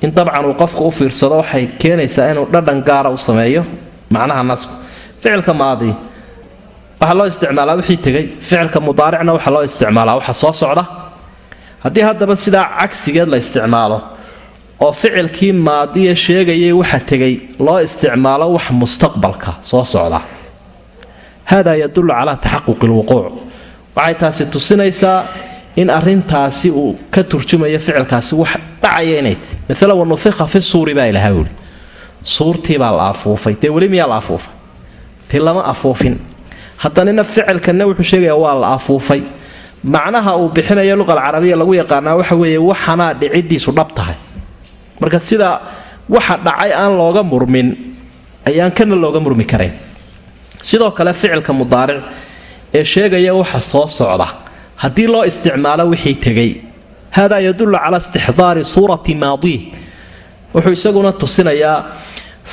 In dabcan uu qofku u fiirsado waxay keenaysaa inuu dhadhan gaara u sameeyo. Macnaha nasku ficilka maadi waxaa loo isticmaalaa wixii tegay ficilka mudaaricna waxaa loo isticmaalaa waxa soo socda. Haddii haddaba sidaa cagsigeed la isticmaalo oo ficilkii maadiya sheegayay waxa tegay loo isticmaalo wax mustaqbalka soo socda. Hada yadullu calaa taxaquqi lwuquuc waxay taasi tusinaysaa in arintaasi uu ka turjumayo ficilkaasi wax dhacaya inayt maala wanufiqa fi suuri baa ilaha wuli suurtiibaa la afuufay. Dee weli miyaa la afuufay? Ti afuufin haddanina ficilkanna wuxuu sheegaya waa la afuufay. Macnaha uu bixinayo luqal carabiya lagu yaqaanaa waxa weeye waxanaa dhicidiisu dhab tahay. Marka sida waxa dhacay aan looga murmin ayaan kana looga murmi karayn sidoo kale ficilka mudaaric ee sheegaya waxa soo socda haddii loo isticmaalo wixii tegay hada yadullu cala istixdaari suurati maadiih wuxuu isaguna tusinayaa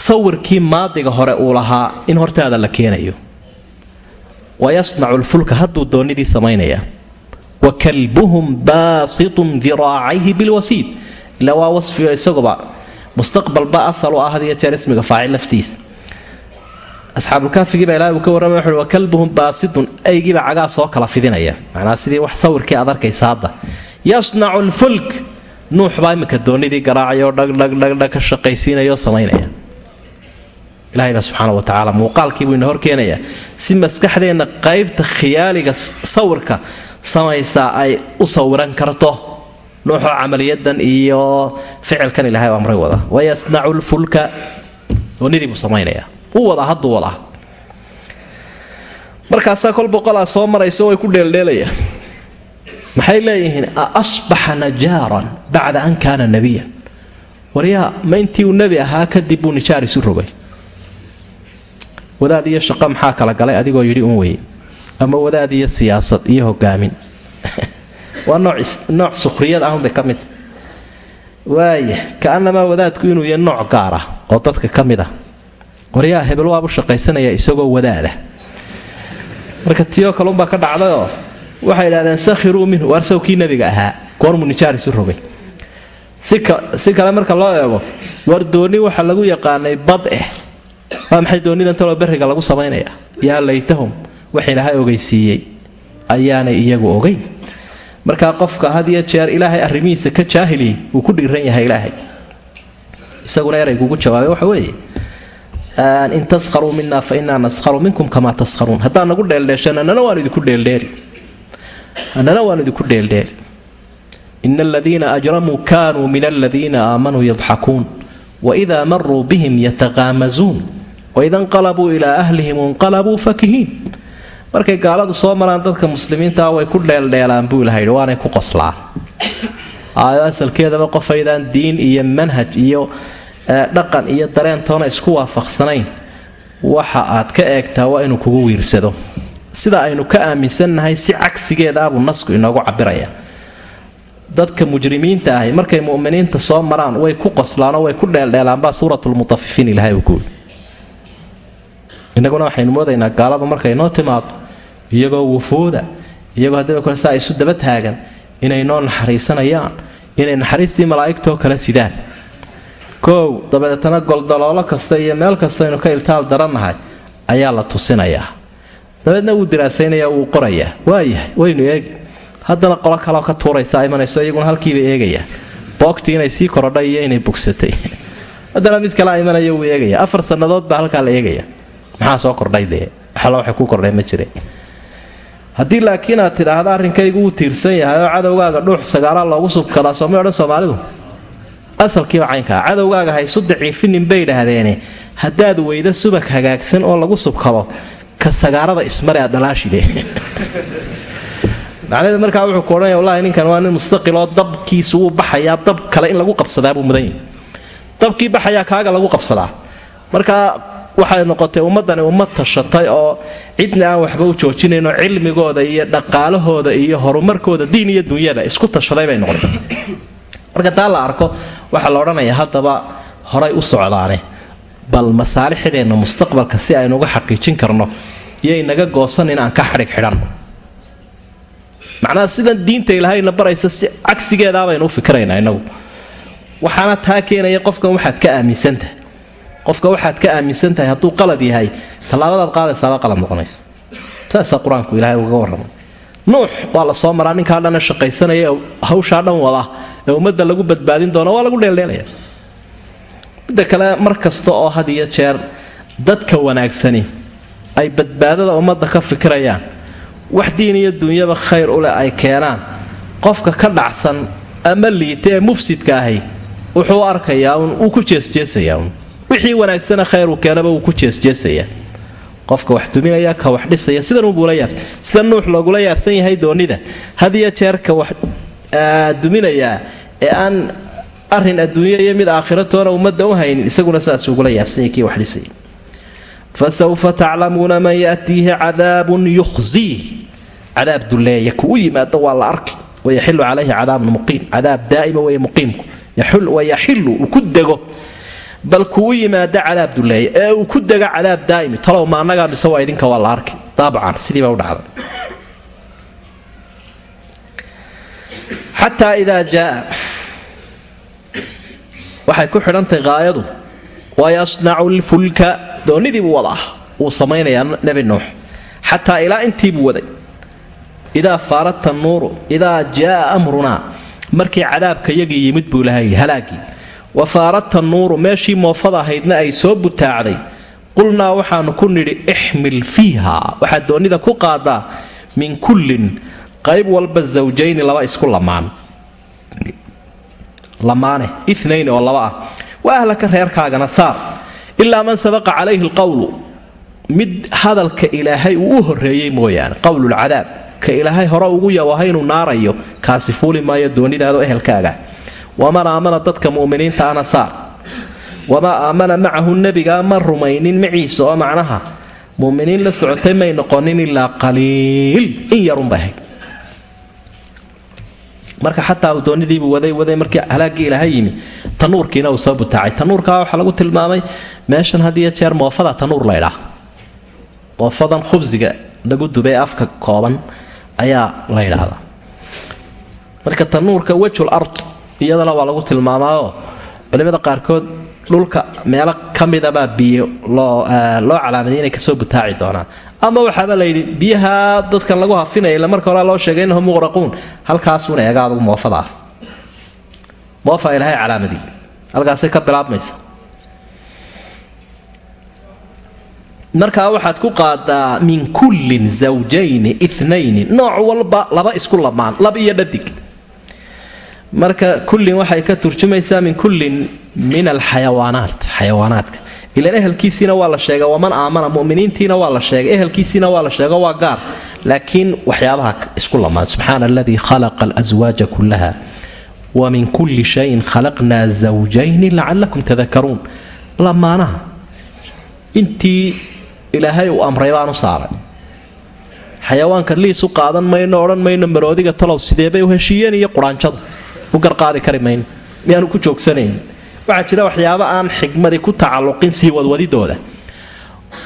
sawirkii maadiga hore uu lahaa in hortaada la keenayo wayasnacu lfulka hadduu doonidii samaynaya wa kalbuhum baasitun diraacayhi bilwasiid ila waa wasfiga isaguba mustaqbalba asal u ah jeer ismiga faacil laftiisa asxaabulkaafigiiba ilahay uu ka warramay wuxuui wa kalbuhum baasidun aygiiba cagaa soo kala fidinaya macnaa sidii wax sawirkii aad arkaysa hadda yasnacu lfulk nuux baa iminka doonidii garaacayoo dhagdhagdhagdhag ka shaqaysiinayao samaynaya ilahay baa subxaana wa tacaala muuqaalkiibuu ina horkeenayaa si maskaxdeenna qaybta khiyaaliga sawirka samaysaa ay u sawiran karto nuuxoo camaliyadan iyo ficilkan ilahay u amray wada. Wayasnacu lfulka doonidii buu samaynayaa. Wuu wadaa hadduu wadaa markaasaa kol boqolaa soo marayso way ku dheeldheelayaan. Maxay leeyihiin? A asbaxa najaaran bacda an kaana nebiyan waryaa ma intii uu nebi ahaa kadib buu nijaar isu rogay wadaad iyo shaqo maxaa kala galay adigoo yidhi un weye ama wadaad iyo siyaasad iyo hogaamin. <laughs> Waa nooc sukhriyad ahunbay ka mid waaya ka'anamaa wadaadku inuu yahay nooc gaar ah oo dadka ka mid ah. Waryaa hebel waabu shaqaysanaya isagoo wadaada. Marka tiyoo kalunbaa ka dhacdayoo waxay idhahdeen sakhiruu minhu waarsaw kii nebiga ahaa. Goormuu nijaar isu rogay. Si kale marka loo eego war dooni waxa lagu yaqaanay bad eh waa maxay doonidan taloo berriga lagu samaynaya yaa laytahum wax ilaahay ogeysiiyey. Ayaanay iyagu ogeyn. Markaa qofka had iyo jeer ilaahay arrimihiisa ka jaahiliyey wuu ku dhiiran yahay ilaahay. Isaguna eraygugu jawaabay waxa weeye in taskharuu mina fa inaa minkum kamaa taskharuun haddaad nagu dheeldheesheen annana waan idinku dheeldheeli annana waan idinku dheeldheeli ina aladiina ajramuu kaanuu min aladiina aamanuu yadxakuun waidaa maruu bihim yataqaamazuun waida inqalabuu ilaa ahlihim inqalabuu fakihiin markay gaaladu soo maraan dadka muslimiintaa way ku dheeldheelaan buu ilaha waanay ku qoslaan asalkeedaba qofaydaan diin iyo manhaj iyo dhaqan iyo dareentoona isku waafaqsanayn waxa aad ka eegtaa waa inuu kugu wiirsado sida aynu ka aaminsannahay si cagsigeeda abuu nasku inoogu cabiraya dadka mujrimiinta ahi markay muminiinta soo maraan way ku qoslaanoo way ku dheeldheelaanbaa suuratulmutafifiin ilahay uu guuli innaguna waxaynu moodaynaa gaaladu markay noo timaado iyagoo wufuuda iyagoo haddaba kole saa isu daba taagan inay noo naxariisanayaan inay naxariistii malaa'igtoo kale sidaan. Koow dabeetana goldaloolo kasta iyo meel kastaynu ka iltaal darannahay ayaa la tusinayaa dabeedna wuu diraasaynaya wuu qorayaa. Waayahay waynu eegi. Haddana qolo kaleo ka tuuraysa imanayso iyaguna halkiiba eegaya. Boogtii inay sii korodhay iyo inay bogsatay <laughs> haddana mid kale imanaya wuu eegaya. Afar sannadood halkaa la eegaya maxaa soo kordhay dee? Waxala waxay ku kordhay ma jireen haddii laakiin aad tidhaahda arrinkaygu wuu tiirsan yahay oo cadowgaaga dhuux sagaalaa loogu subkadaa soomay odhan soomaalidu? Asalkiiba caynkaa cadowgaaga haysu daciifinin bay idhaahdeene haddaad weyda subag hagaagsan oo lagu subkado ka sagaarada ismare aad dhalaashide macnaheed markaa wuxuu ku odhanaya wallahi ninkan waa nin mustaqiloo dabkiisu wuu baxayaa dab kale in lagu qabsadaabuu mudan yahy dabkii baxayaa kaaga lagu qabsadaa. Markaa waxay noqotay ummaddani ummad tashatay oo cidna aan waxba u joojinaynoo cilmigooda iyo dhaqaalahooda iyo horumarkooda diin iyo dunyaba isku tashaday bay noqotay. Marka taa la arko waxaa la odhanayaa haddaba horay u socdaane? Bal masaalixdeenna mustaqbalka si aynuga xaqiijin karno iyo inaga goosan in aan ka xadhig xidhanno macnaha sidan diinta ilaahayna baraysa si cagsigeedaa baynu u fikiraynaa inagu waxaana taa keenaya qofkan waxaad ka aaminsantahay qofka waxaad ka aaminsan tahay hadduu qalad yahay tallaabadaad qaadaysaaba qalad noqonaysa. Saasaa qur'aanku ilaahay ugaga warramay. Nuux waa la soo maraa ninkaa dhanna shaqaysanaya hawshaa dhan wada ee ummadda lagu badbaadin doona waa lagu dheeldheelaya. Midda kale mar kasta oo had iyo jeer dadka wanaagsani ay badbaadada ummadda ka fikirayaan wax diin iyo dunyaba khayr u leh ay keenaan. Qofka ka dhacsan ama liita ee mufsidka ahi wuxuu arkayaa un wuu ku jeesjeesayaa un wixii wanaagsana khayr uu keenaba wuu ku jeesjeesayaa qofka wax duminaya ka wax dhisaya sidanubula yaab sida nuux loogula yaabsan yahay doonida. Had iyo jeer ka wax duminayaa ee aan arrin adduunya iyo mid aakhiratoona ummadda u haynin isaguna saas ugula yaabsanya kii wax dhisaya. Fasawfa taclamuuna man yatiihi cadaabun yukhziih. Cadaab duleeya kuu yimaado waa la arki. Wayaxilu calayhi cadaabun muqiim. Cadaab daa'ima wey muqiimku. Wayaxilu uu ku dego bal kuu yimaado cadaab duleeya ee uu ku dego cadaab daa'imi talow ma annagaa mise waa idinka waa la arki. Daabcan sidiiba u dhacday. Xataa idaa jaaa waxay ku xidhantahay haayadu wayasnacu lfulka doonidiibuu wadaa wuu samaynayaa nebi nuux. Xataa ilaa intiibuu waday idaa faara tanuuru idaa jaaa amrunaa markii cadaabka yagii yimid buu ilahay halaagii wa faara tanuuru meeshii moofada ahaydna ay soo butaacday. Qulnaa waxaanu ku nidhi ixmil fiiha. Waxaad doonida ku qaadaa min kullin qayb walba zawjayni laba isku lamaan. Lamaane inayn oo laba ah. Wa ahlaka reerkaagana saar. Ilaa man sabaqa calayhi alqowlu mid hadalka ilaahay uu u horreeyey mooyaane qowlulcadaab ka ilaahay hore ugu yawaha inuu naarayo kaasi fuuli maayo doonidaado ehelkaaga waman aamana dadka mu'miniinta ana saar wamaa aamana macahu nebigaa ma rumaynin maciisa oo macnaha? Muminiin la socotay may noqonin ilaa qaliil. In yarunbay ahayd. Marka xataa uu doonidiibuu waday waday markii halaaggii ilaaha yimi. Tanuurkiina uu soo butaacay tanuurkaa waxaa lagu tilmaamay meeshan had jeer moofada tanuur laydhaa moofadan khubsiga lagu dubay afka kooban ayaa la ydhaahdaa marka tanuurka wejul ard iyadana waa lagu tilmaamaao culimada qaarkood dhulka meelo ka midabaa biyo loo calaamadiyay inay ka soo butaaci doonaan. Ama waxaaba layidhi biyaha dadkan lagu hafinaya ila marka hore loo sheegay innahum muqraquun. Halkaasuun eega adugu moofada ah. Moofa ilaahay calaamadiyey halkaasay ka bilaabmaysa. Markaa waxaad ku qaadaa min kullin zawjayni inayni nooc walba laba isku lamaan lab iyo dhadig marka kullin waxay ka turjumaysaa min kullin min alxayawaanaat xayawaanaadka. Ilan ehelkiisiina waa la sheega waman aamana muminiintiina waa la sheegay ehelkiisiina waa la sheego waa gaar. Laakiin waxyaabaha isku lamaan subxaana aladii khalaqa alswaaja kullaha wa min kulli shayin khalaqnaa zawjayni lacalakum tadakaruun lamaanaha intii ilaahay uu amray baan saaray. Xayawaanka liis u qaadan mayno odhan mayno maroodiga talow sideebay u heshiiyeen iyo quraanjadu u garqaadi kari mayno miyaanu ku joogsanayn. Waxaa jira waxyaaba aan xigmadi ku tacalluqin sii wadwadidooda.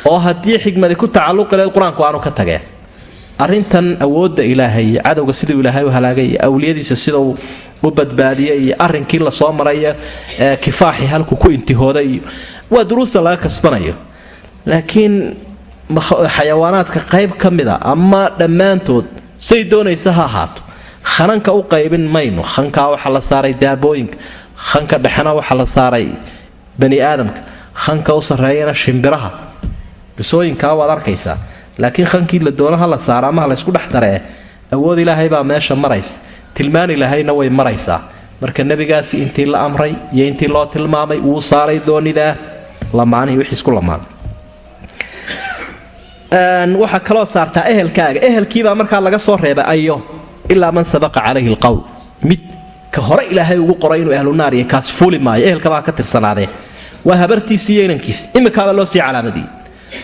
Oo haddii xigmadi ku tacalluqileed qur'aanku aanu ka tageen. Arrintan awoodda ilaahay cadowga siduu ilaahay u halaagay awliyadiisa sida u badbaadiye iyo arrinkii la soo maraya kifaaxi halku ku intihooday iyo waa duruusta laga kasbanayo. Laakiin xayawaanaadka qayb ka mida ama dhammaantood say doonaysa ha ahaato khananka u qaybin mayno khankaa waxaa la saaray daabooyinka khanka dhexena waxaa la saaray bani aadamka khanka u sarreeyana shimbiraha. Dhisooyinkaa waad arkaysaa laakiin khankii la doonaha la saara amaha laysku dhex daree awood ilaahay baa meesha maraysa tilmaan ilaahayna way maraysaa. Marka nebigaasi intii la amray iyo intii loo tilmaamay wuu saaray doonidaa lamaanihii wixii isku lamaanay waxaa kaloo saartaa ehelkaaga ehelkiibaa markaa laga soo reebay ayo ilaa man sabaqa calayhi lqowl mid ka hore ilaahay ugu qoray inuu ahlunaar iyo kaas fuuli maayo ehelkabaa ka tirsanaadee. Waa habartiisi iyo inankiis. Imikaaba loo sii calaamadiyey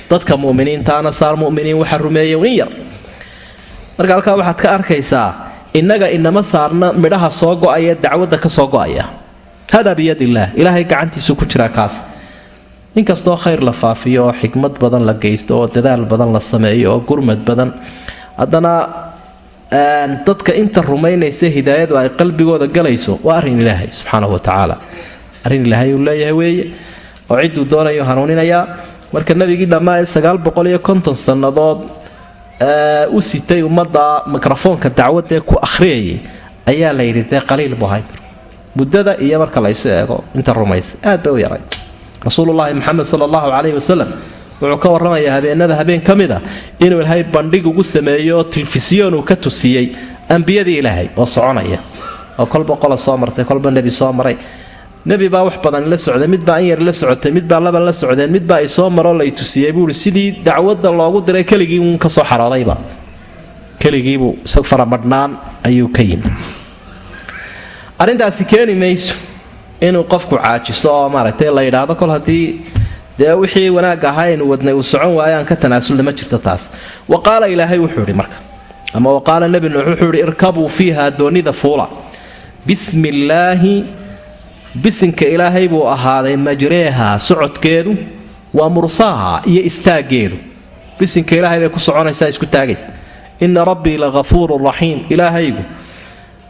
dadka muminiintaana saar muminiin waxa rumeeya nin yar. Marka halkaa waxaad ka arkaysaa innaga inama saarna midhaha soo go'aya dacwadda ka soo go'aya. Hada biyadillaah ilaahay gacantiisu ku jiraa kaas. Inkastoo khayr la faafiyo oo xikmad badan la geysto oo dadaal badan la sameeyo oo gurmad badan. Haddana dadka inta rumaynaysa hidaayadu ay qalbigooda galayso waa arrin ilaahay subxaanahu watacaala arrin ilaahay uu leeyahay weeye oo cidduu doonayo hanuuninayaa marka nabigii dhammaa sagaal boqol iyo konton sannadood u sitay ummadda mikrofoonka dacwaddaee ku akhriyayay ayaa la yidhi dee qaliil buu ahay muddada iyo marka laysu eego inta rumaysa aad bay u yaray. Rasuululaahi maxamed sala allahu calayhi wasalam wuxuu ka warramayaa habeenada habeen ka mid a inuu ilaahay bandhig ugu sameeyo oo tilfisyoon uu ka tusiyey ambiyadii ilaahay oo soconaya. Oo kolba qola soo martay kolba nebi soo maray. Nebi baa wax badan la socday midbaa in yar la socotay midbaa laba la socdeen midbaa i soo maroo lay tusiyey buui sidii dacwadda loogu diray keligii uun ka soo xaroodayba keligiibuu faramadhnaan ayuu ka yimi. Arrintaasi keeni mayso inuu qofku caajiso oo maaragtay la yidhaahdo kol haddii dee wixii wanaagga ahaa aynu wadnay uu socon waayo ka tanaasulna ma jirto taas. Wa qaala ilaahay wuxuu idhi marka ama wa qaala nebi nuux wuxuu idhi irkabuu fiiha doonida fuula. Bismi illaahi bisinka ilaahay buu ahaaday majreeha socodkeedu waa mursaaha iyo istaaggeedu. Bisinka ilaahay bay ku soconaysaa isku taagaysa. Inna rabbii la hafuurun raxiim ilaahaygu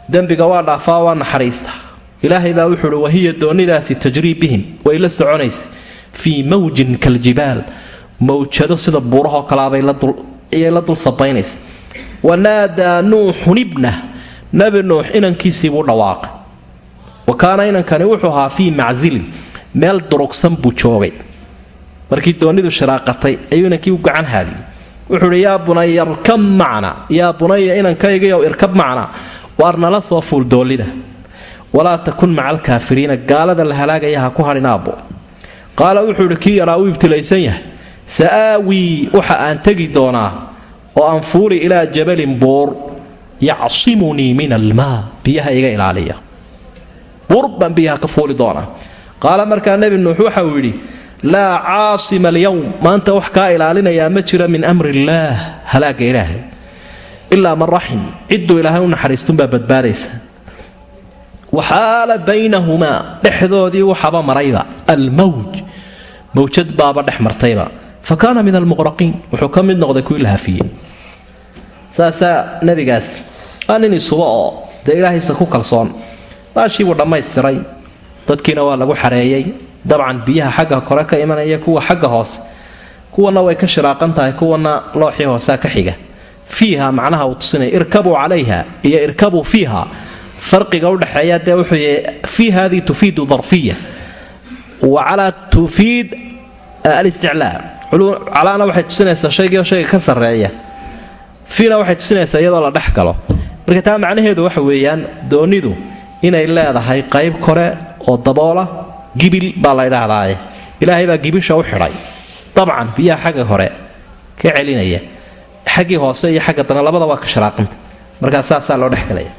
dembiga waa dhaafaa waa naxariista. Ilaahay baa wuxuu uhi wahiya doonidaasi tajrii bihim. Way la soconaysa fii mawjin kaljibaal mawjado sida buurahoo kalaabay ayay la dul sabaynaysa. Wanaadaa nuuxun ibnah nebi nuux inankiisiibuu dhawaaqay. Wa kaana inankani wuxuu ahaa fii macsilin meel durugsan buu joogay. Markii doonidu shiraaqatay ayuu inankii u gacan haadiyey. Wuxuu idhi yaa bunaya irkab macna. Yaa bunaya inankaygiyow irkab macna. Waar nala soo fuul doolida walaa takun maca alkaafiriina gaalada la halaagaya ha ku hadhin qaala wuxuu idhi kii yaraa u ibtilaysan yahay sa'aawii waxa aan tegi doonaa oo aan fuuli ilaa jabalin buur yacsimunii min almaa biyaha iga ilaaliya. Buur baan biyaha ka fuuli doonaa. Qaala markaa nebi nuux waxa uu yidhi laa caasima alyowm maanta wax kaa ilaalinayaa ma jira min amri illaah halaagga ilaahay. Ilaa man raxim cidduu ilaahay u naxariistunbaa badbaadaysa waxaala baynahumaa dhexdoodii waxaba marayba almawj mawjad baaba dhex martayba fa kaana min almuqraqiin wuxuu ka mid noqday kuwii la hafiyey saasaa nebigaas waa nin isuba oo dee ilaahaysa ku kalsoon baashiibuu dhammaystiray dadkiina waa lagu xareeyey dabcan biyaha xagga kore ka imanaya kuwa xagga hoose kuwana way ka shiraaqan tahay kuwana looxii hoosea ka xiga fiiha macnaha uu tusinaya irkabuu calayha iyo irkabuu fiiha farqiga udhexeeya dee wuxuu fii haddii tufiidu darfiya wa tufiid alisticlaa calaana waxay tusinaysaa shaygiio shayga ka sarreeya. Fiina waxay tusinaysaa iyadoo la dhex galo. Marka taa macnaheedu waxa weeyaan doonidu inay leedahay qayb kore oo daboola gibil baa la ydhaahdaaye ilaahay baa gibisha u xidhay. Dabcan biyaha xagga hore ka celinaya. Xaggii hoose iyo xagga dana labada waa ka sharaaqanta. Markaa saasaa loo dhexgalaya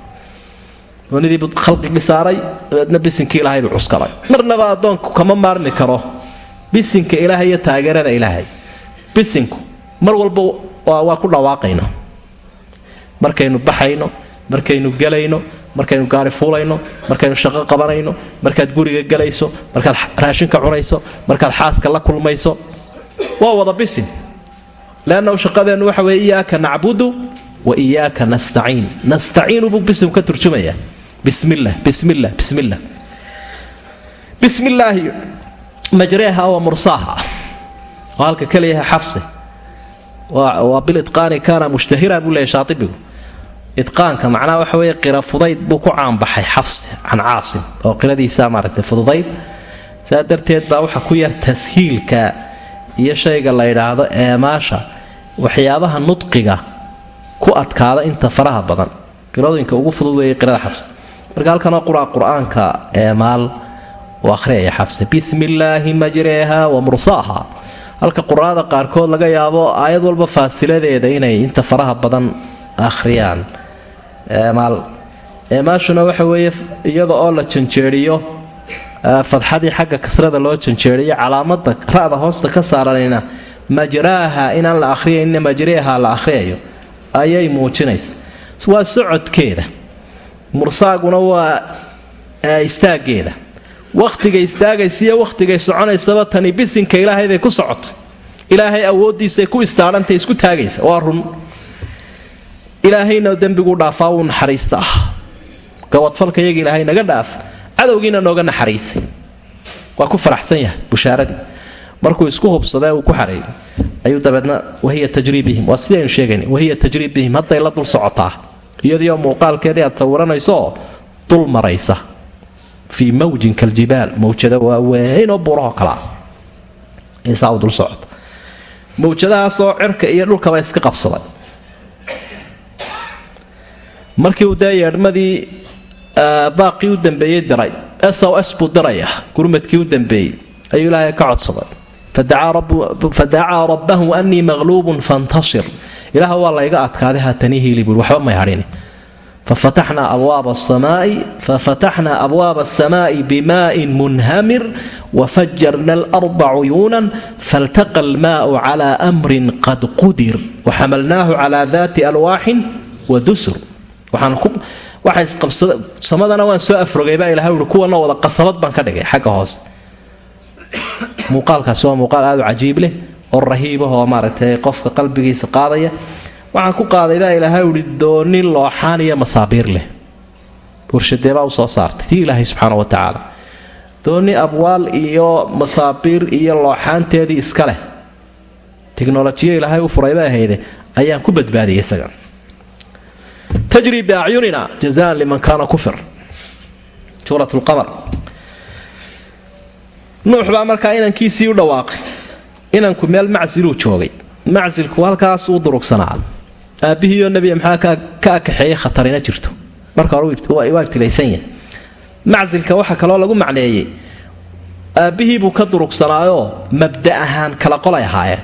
doonidiibuu khalqigii saaray dabeedna bisinkii ilaahay buu cuskaday marnaba addoonku kama maarmi karo. Bisinka ilaahay iyo taageerada ilaahay. Bisinku mar walba waa ku dhawaaqayno. Markaynu baxayno markaynu gelayno markaynu gaari fuulayno markaynu shaqo qabanayno markaad guriga gelayso markaad raashinka cunayso markaad xaaska la kulmayso. Waa wada bisin. Leannahu shaqadeennu waxa weeye iyaaka nacbudu wa iyaaka nastaciin. Nastaciinu buu bisim ka turjumaya bismillah bismillah bismillah. Bismillaahi majreeha wa mursaaha oo ku caanbaxay xafse can caasim oo qiradiisaa maaragtay saa darteed baa waxa ku yar tashiilka iyo shayga la yidhaahdo eemaasha waxyaabaha nudqiga ku adkaada inta faraha badan. Qiradooyinka ugu fudud weeye qirada xafse marka halkanoo qura qur'aanka eemaal uu akhriyaya xafse. Bismi illaahi majreeha wa mursaaha halka quraada qaarkood laga yaabo aayad walba faasiladeeda inay inta faraha badan akhriyaan. Eemaal eemaashuna waxa weeye iyada oo la janjeeriyo fadxadii xagga kasrada loo janjeeriyo calaamada ra'da hoosta ka saaranayna majraaha inaan la ahriyayna majreeha la ahriyayo ayay muujinaysa. Waa socodkeeda mursaaguna waa istaaggeeda. Wakhtiga istaagaysiiyo wakhtigay soconaysaba tani bisinka ilaahay bay ku socotay. Ilaahay awooddiisay ku istaadhantay isku taagaysa. Waa run. Ilaahayna dembiguu dhaafaa wuu naxariista ah. Gabadfalka ilaahay naga dhaaf cadowgiina nooga naxariisay. Waa ku faraxsan yahay bushaaradii. Markuu isku hubsadee uu ku xareeyay ayuu dabeedna wahiya tajriibihim. Waa sidaynu sheegayn wahiya tajriibihim. Hadday la dul socotaa iyadiioo muuqaalkeedii aad sawiranaysooo dul maraysa fii mawjin kaljibaal. Mawjada waaweynoo buurahoo kalea u dul socota mawjadahaasoo cirka iyo dhulkaba iska qabsaday. Markii uu dee yeedhmadii baaqii u dambeeyey diray. S o s buu diraya. Gurmadkii u dambeeyey. Ayuu ilaahay ka codsaday. Fadacaa rabbahu anii maqluubun fantasir ilaah waa layga adkaaday haatanihiili buui waxba may hadhin fafataxnaa abwaaba asamaai fafataxnaa abwaaba asamaai bimaa'in munhamir wafajarna alarda cuyuunan faltaqa almaau cala amrin qad qudir. Waxamalnaahu cala daati alwaaxin wa dusur samadana waan soo afrogay baa ilahay ui kuwana wada qasabad baan ka dhigay xagga hoose. Muuqaalkaasi waa muuqaal aad u cajiib leh oo rahiibah oo maaragtay qofka qalbigiisa qaadaya. Waxaan ku qaaday baa ilaahay uhi dooni looxaan iyo masaabiir leh. Warshadeebaa u soo saartay tii ilaahay subxaana wa tacaala. Dooni abwaal iyo masaabiir iyo looxaanteedii iska leh. Tiknolojiya ilaahay u furay ahayde ayaan ku badbaadiyay isaga. Tajri biacyunina jazaan liman kaana kufir suurat nuux baa markaa inankiisii u dhawaaqay inanku meel macsiluu joogay. Macsilku halkaas uu durugsanaa aabbihiioo nebiga maxaa ka akaxeeyay khatarina jirto. Marka hore waa ibtilaysan yahay. Macsilka waxaa kaloo lagu macneeyey aabbihiibuu ka durugsanaayo mabda ahaan kala qolay ahaayeen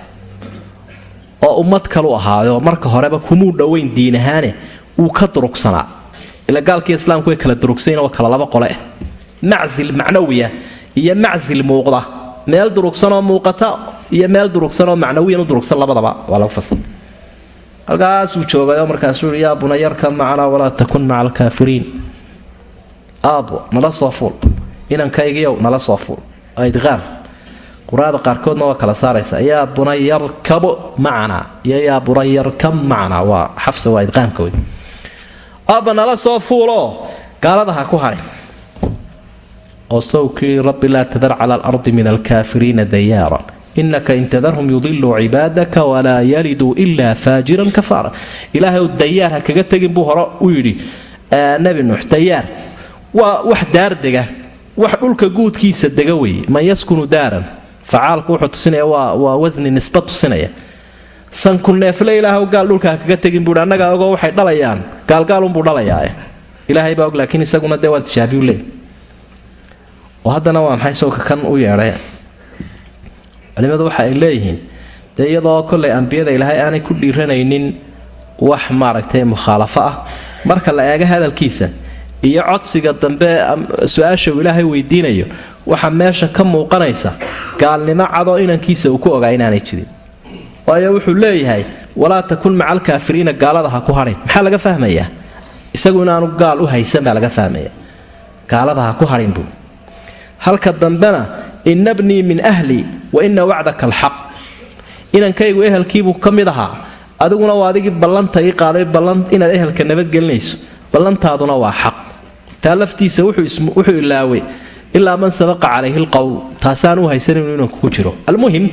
oo ummad kalu ahaayo marka horeba kumuu dhoweyn diin ahaane wuu ka durugsanaa ila islaamku way kala durugsayn waa kala laba qole. Macsil macnawiya iyo macsil muuqda meel durugsanoo muuqata iyo meel durugsanoo macnawiyan durugsan labadaba waa lagu fasal halkaasuu joogayoo markaasuu yaa bunayarka macnaa walaa takun maca alkaafiriin? Aabo nala soo fuul. Inankaygiiow nala soo fuul. Idqaam quraada qaarkoodna waa kala saaraysa yaa bunayarkabo macanaa iyo yaa bunayarkab macanaa waa xafsa waa idqaamka wey aabba nala soo fuuloo gaalada ha ku hadhay oo sawkii rabbi laa tadar cala alardi min alkaafiriina dayaara. Inaka in tadarhum yudiluu cibaadaka walaa yaliduu ilaa faajiran kafaara. Ilaahay dayaar ha kaga tegin buu hore u yidhi nebi nuux dayaar. Waa wax daardega wax dhulka guudkiisa dega weeye. Man yaskunu daaran. Facaalku wuxuu tusinaya waa wasni nisba tusinaya. Sanku neefle ilaahw gaal dhulka ha kaga tegin buui annagaa ogoo waxay dhalayaan. Gaalgaalunbuu dhalayaa ilaahay baa og laakiin isaguna dee waa tijaabiyu leey oo haddana waa maxay sawka kan u yeedhay. Culimadu waxa ay leeyihiin dee iyadoo kollay ambiyada ilaahay aanay ku dhiiranaynin wax maaragtay mukhaalafo ah. Marka la eego hadalkiisa iyo codsiga dambe su'aasha uu ilaahay weydiinayo waxaa meesha ka muuqanaysa gaalnimo cadoo inankiisa uu ku ogaa inaanay jirin waayo wuxuu leeyahay walaa takun maca alkaafiriina gaalada ha ku hadhin maxaa laga fahmayaa? Isagu inaanu gaal u haysan baa laga fahmaya gaalada ha ku hadhin buu halka dambena ina bnii min ahli wa ina wacdaka alxaq. Inankaygu ehelkiibuu ka mid ahaa adiguna waa adigii ballanta ii qaaday inaad ehelka nabadgelinayso ballantaaduna waa xaq. Taa laftiisa wuxuu ilaaway ilaa man sabaqa calayhi lqowl taasaan u haysan inanku ku jiro. Almuhim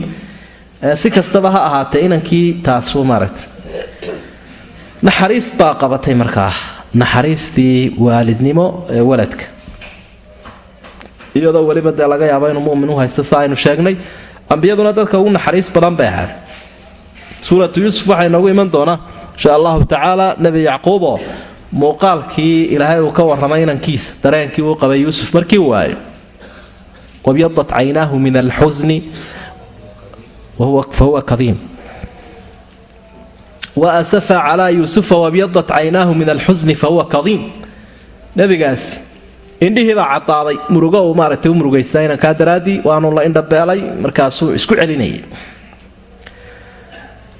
si kastaba ha ahaatee inankii taasu maaragta naxariis baa qabatay markaa. Naxariistii waalidnimo ee waladka iyadoo weliba dee laga yaabo inuu mumin u haysto sida aynu sheegnay ambiyaduna dadka ugu naxariis badan bay ahaan suuratu yuusuf waxaa inoogu iman doonaa insha allahu tacaala nebi yacquuboo muuqaalkii ilaahay uu ka warramay inankiisa dareenkii uu qabay yuusuf markii waayo wabyadat caynaahu min alxusni fahuwa kadiim. Wa calaa yuusufa wabyadat caynaahu min alxusni fahuwa kadiim. Nebigaasi indhihiibaa cadaaday murugo u murugaystaa inankaa daraaddii waanu la indhabeelay markaasuu isku celinayay.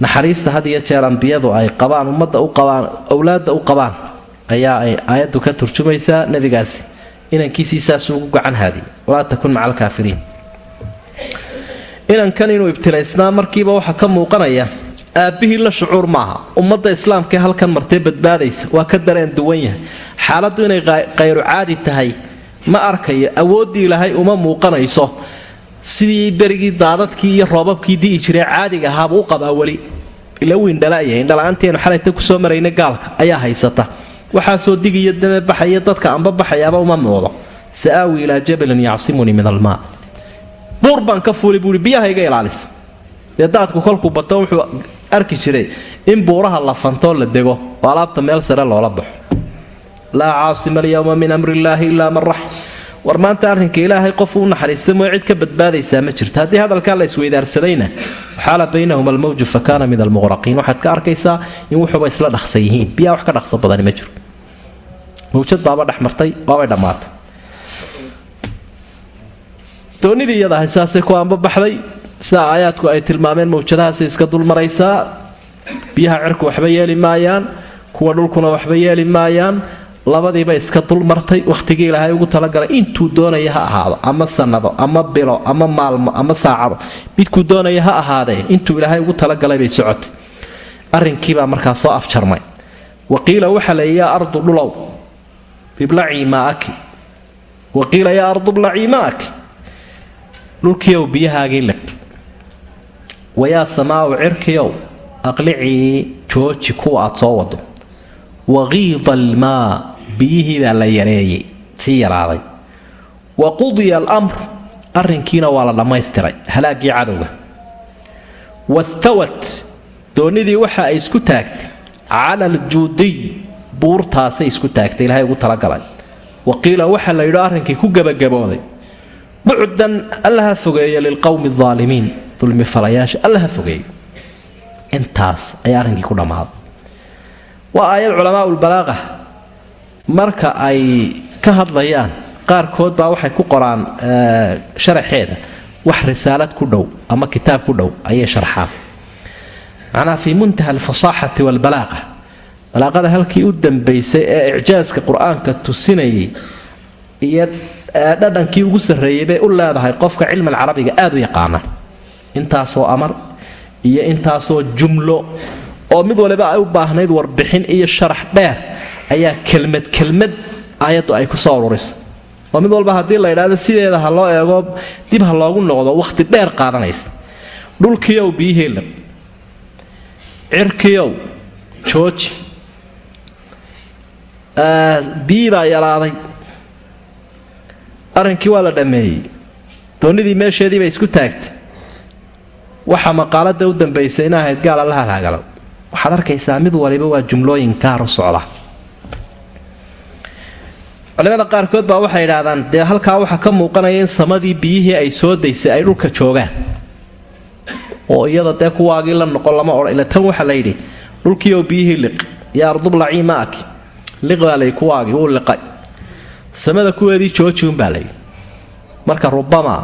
Naxariista had iyo jeer ambiyadu ay qabaan ummadda u qabaan owlaadda u qabaan ayaa ay aayaddu ka turjumaysaa nebigaasi inankiisii saasuu ugu gacan haadiyay walaa takun maca alkaafiriin inankan inuu ibtilaysnaa markiiba waxaa ka muuqanaya aabbihii la shucuur maaha. Ummadda islaamkaee halkan martee badbaadaysa waa ka dareen duwan yahay. Xaaladdu inay khayru caadi tahay ma arkayo awooddii ilaahay uma muuqanayso. Sidii berigii daadadkii iyo roobabkii di'i jiree caadiga ahaaba u qabaa weli. Ila wuu indhala'yahay indhala'aanteenu xalayta ku soo marayna gaalka ayaa haysata. Waxaasoo digiyo dame baxaya dadka amba baxayaaba uma muuqdo sa'aawi ilaa jabalin yacsimunii min almaa. Buur baan ka fuuli buui biyaha iga ilaalisa dee daadku kolkuu bato wuxuu arki jiray in buuraha la fantoo la dego. Oo alaabta meel sare loola baxo. Laa caasima alyowma min amri illaahi ilaa man rax. War maanta arrinka ilaahay qofu u naxariista mooye cid ka badbaadaysaa ma jirto haddii hadalkaa la isweydaarsadayna waxaala baynahuma almawju fa min almuqraqiin waxaad ka arkaysaa in wuxuuba isla dhaqsa yihiin. Biyaa wax ka dhaqso badani ma jiro. Mawjad baaba dhex martay waabay dhammaatay. Doonidii iyada ahay saasay ku aanbabaxday sida aayaadku ay tilmaameen mawjadahaasay iska dulmaraysaa biyaha cirku waxba yeeli maayaan kuwa dhulkuna waxba yeeli maayaan labadiiba iska dulmartay wakhtigii ilaahay ugu talagalay intuu doonaya ha ahaado ama sanado ama bilo ama maalmo ama saacado midkuu doonaya ha ahaadee intuu ilaahay ugu talagalay bay socotay. Arrinkiibaa markaa soo afjarmay. Waqiila waxaa la yaa ardu dhulow iblacii maaki waqiila yaa ardu blacii maaki dhulkiiow biyahaagii lig wayaa samaau cirkiyow aqlicii jooji kuwa aad soo wado. Waqiida almaa biyihii baa la yareeyey sii yaraaday. Wa qudiya alamr arrinkiina waa la dhammaystiray halaaggii cadowga. Wastawat doonnidii waxa ay isku taagtay cala aljuudiy buurtaasay isku taagtay ilahay ugu talagalay. Wa qiila waxaa la yidho arrinkii ku gebagabooday bucdan allaha fogeeyo lilqowmi aalimiin dulmi falayaasha allaha fogeeyo. Intaas ayaa arrinkii ku dhammaaday waa aayad culamaaulbalaaqa marka ay ka hadlayaan qaarkood baa waxay ku qoraan sharaxeeda wax risaalad ku dhow ama kitaab ku dhow ayay sharxaan. Macnaha fii muntaha alfasaaxati waalbalaaqa balaaqada halkii u dambaysay ee icjaaska qur'aanka tusinayay iyo dhadhankii ugu sarreeyay bay u leedahay qofka cilmal carabiga aad u yaqaana intaasoo amar iyo intaasoo jumlo oo mid waliba ay u baahnayd warbixin iyo sharax dheer ayaa kelmad kelmad aayaddu ay ku soo ururisa oo mid walba haddii la idhaahdo sideeda ha loo eego dib ha loogu noqdo wakhti dheer qaadanaysa. Dhulkiiow biyihii lib cirkiiow jooji biyii baa yaraaday arrinkii waa la dhammeeyey. Doonnidii meesheediibay isku taagtay waxaa maqaalada u dambaysay ina ahayd gaal alla halhagalo waxaad arkaysaa mid waliba waa jumlooyin gaar u socda. Culimada qaarkood baa waxay idhaahdaan dee halkaa waxaa ka muuqanaya in samadii biyihii ay soo daysay ay dhulka joogaan? Oo iyada dee kuwaagii la noqon lama odhan. Ila tan waxaa layidhi dhulkiioo biyihii liq yaa ardublacii maaki liq baa layidhi kuwaagii wuu liqay. Samada kuweedii joojiunbaa layidhi marka rubama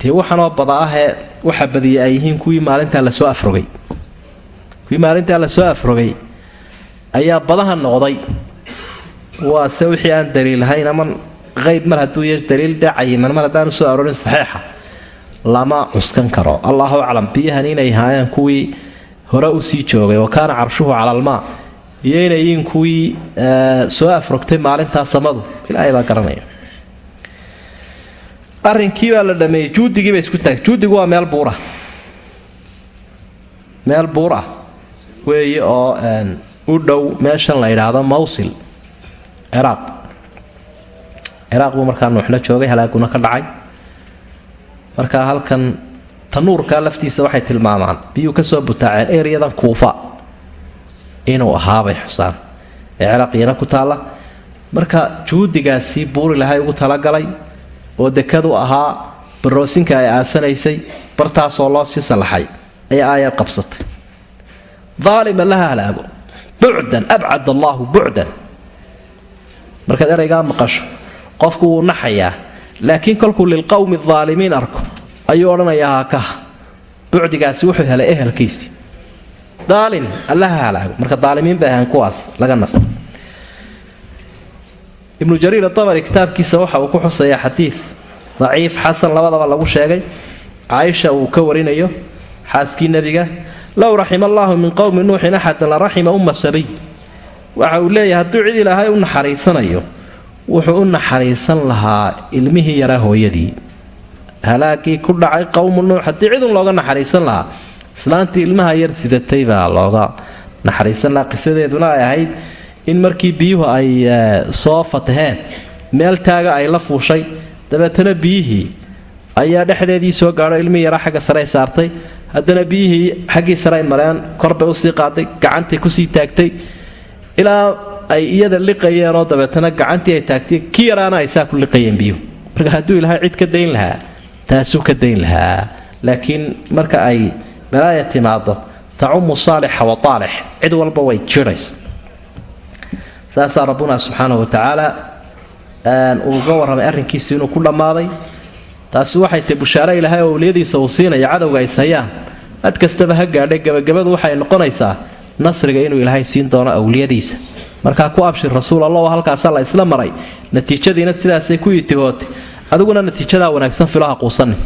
dee waxanoo bada ahee waxa badiya ay yihiin kuwii maalintaa la soo afrogay. Kuwii maalintaa la soo afrogay ayaa badaha noqday. Waase wixii aan daliilahayn ama qayb mar hadduu y daliil dee cayiman mar haddaan u soo aroorin saxiixa lama cuskan karo. Allahu aclam biyahan inay ahaayeen kuwii hore u sii joogay wa kaana carshuhu cala almaa iyo inay yihiin kuwii soo afrogtay maalintaa samadu. Ilaahay baa garanaya arrinkii baa la dhameeyey juudigiiba isku taagay juudigu waa meel buura. Meel buur ah weeye oo u dhow meeshan la yidhaahdo mawsil ciraaq ciraaq buu markaa nuuxna joogay halaaguna ka dhacay. Marka halkan tanuurka laftiisa waxay tilmaamaan biyuu ka soo butaaceen eryadan kuufa inuu ahaabay xusaan. Ee ciraaqiyana ku taalla. Marka juudigaasi buuri lahay ugu talagalay oo dekadu ahaa baroosinka ay aasanaysay bartaasoo loo sii sallaxay ayaa aayar qabsatay. Aalima laha halaago bucdan abcad allaahu bucdan markaad eraygaa maqasho qofku wuu naxayaa laakiin kolkuu lilqowmi aalimiin arko ayuu odhanayaa haakaha bucdigaasi wuxuu helay ehelkiisii. Daalin allaha halaago marka daalimiin bay ahaan kuwaas laga nasta ibnu jariir adabari kitaabkiisa waxa uu ku xusayaa xadiid daciif xasan labadaba lagu sheegay. Caaisha uu ka warinayo xaaskii nebiga low raxima min qowmi nuuxin axadan la raxima umma sabiy. Waxa uu leeyahay hadduu cid ilaahay u naxariisanayo wuxuu u naxariisan lahaa ilmihii yaraa hooyadii. Halaagii ku dhacay qowmu nuux haddii cidun looga naxariisan lahaa islaantii ilmaha yar sidatay baa looga naxariisan lahaa qisadeeduna ay ahayd in markii biyuhu ay soo fataheen meel taaga ay la fuushay dabeetana biyihii ayaa dhexdeedii soo gaadho ilmihii yaraa xagga sare ay saartay. Haddana biyihii xaggii sare ay mareen korbay u sii qaaday gacantay ku sii taagtay. Ilaa ay iyada liqayeenoo dabeetana gacantii ay taagtay kii yaraana ay saa ku liqayeen biyuhu. Marka hadduu ilaahay cid ka dayn lahaa taasuu ka dayn lahaa. Laakiin marka ay balaaya timaado tacumu saalixa wa aalix cid walba way jirhaysa saasaa rabbuna subxaanahu wa tacaala uuga warramay arrinkiisi inuu ku dhammaaday. Taasi waxay tahy bushaare ilaahay oo awliyadiisa uu siinaya cadowga ays hayaan ad kastaba ha gaadhay gebagabadu waxay noqonaysaa nasriga inuu ilaahay siin doono awliyadiisa. Markaa ku abshir rasuul allah oo halkaasaa la isla maray natiijadiina sidaasay ku itihootay adiguna natiijadaa wanaagsan filaha quusanni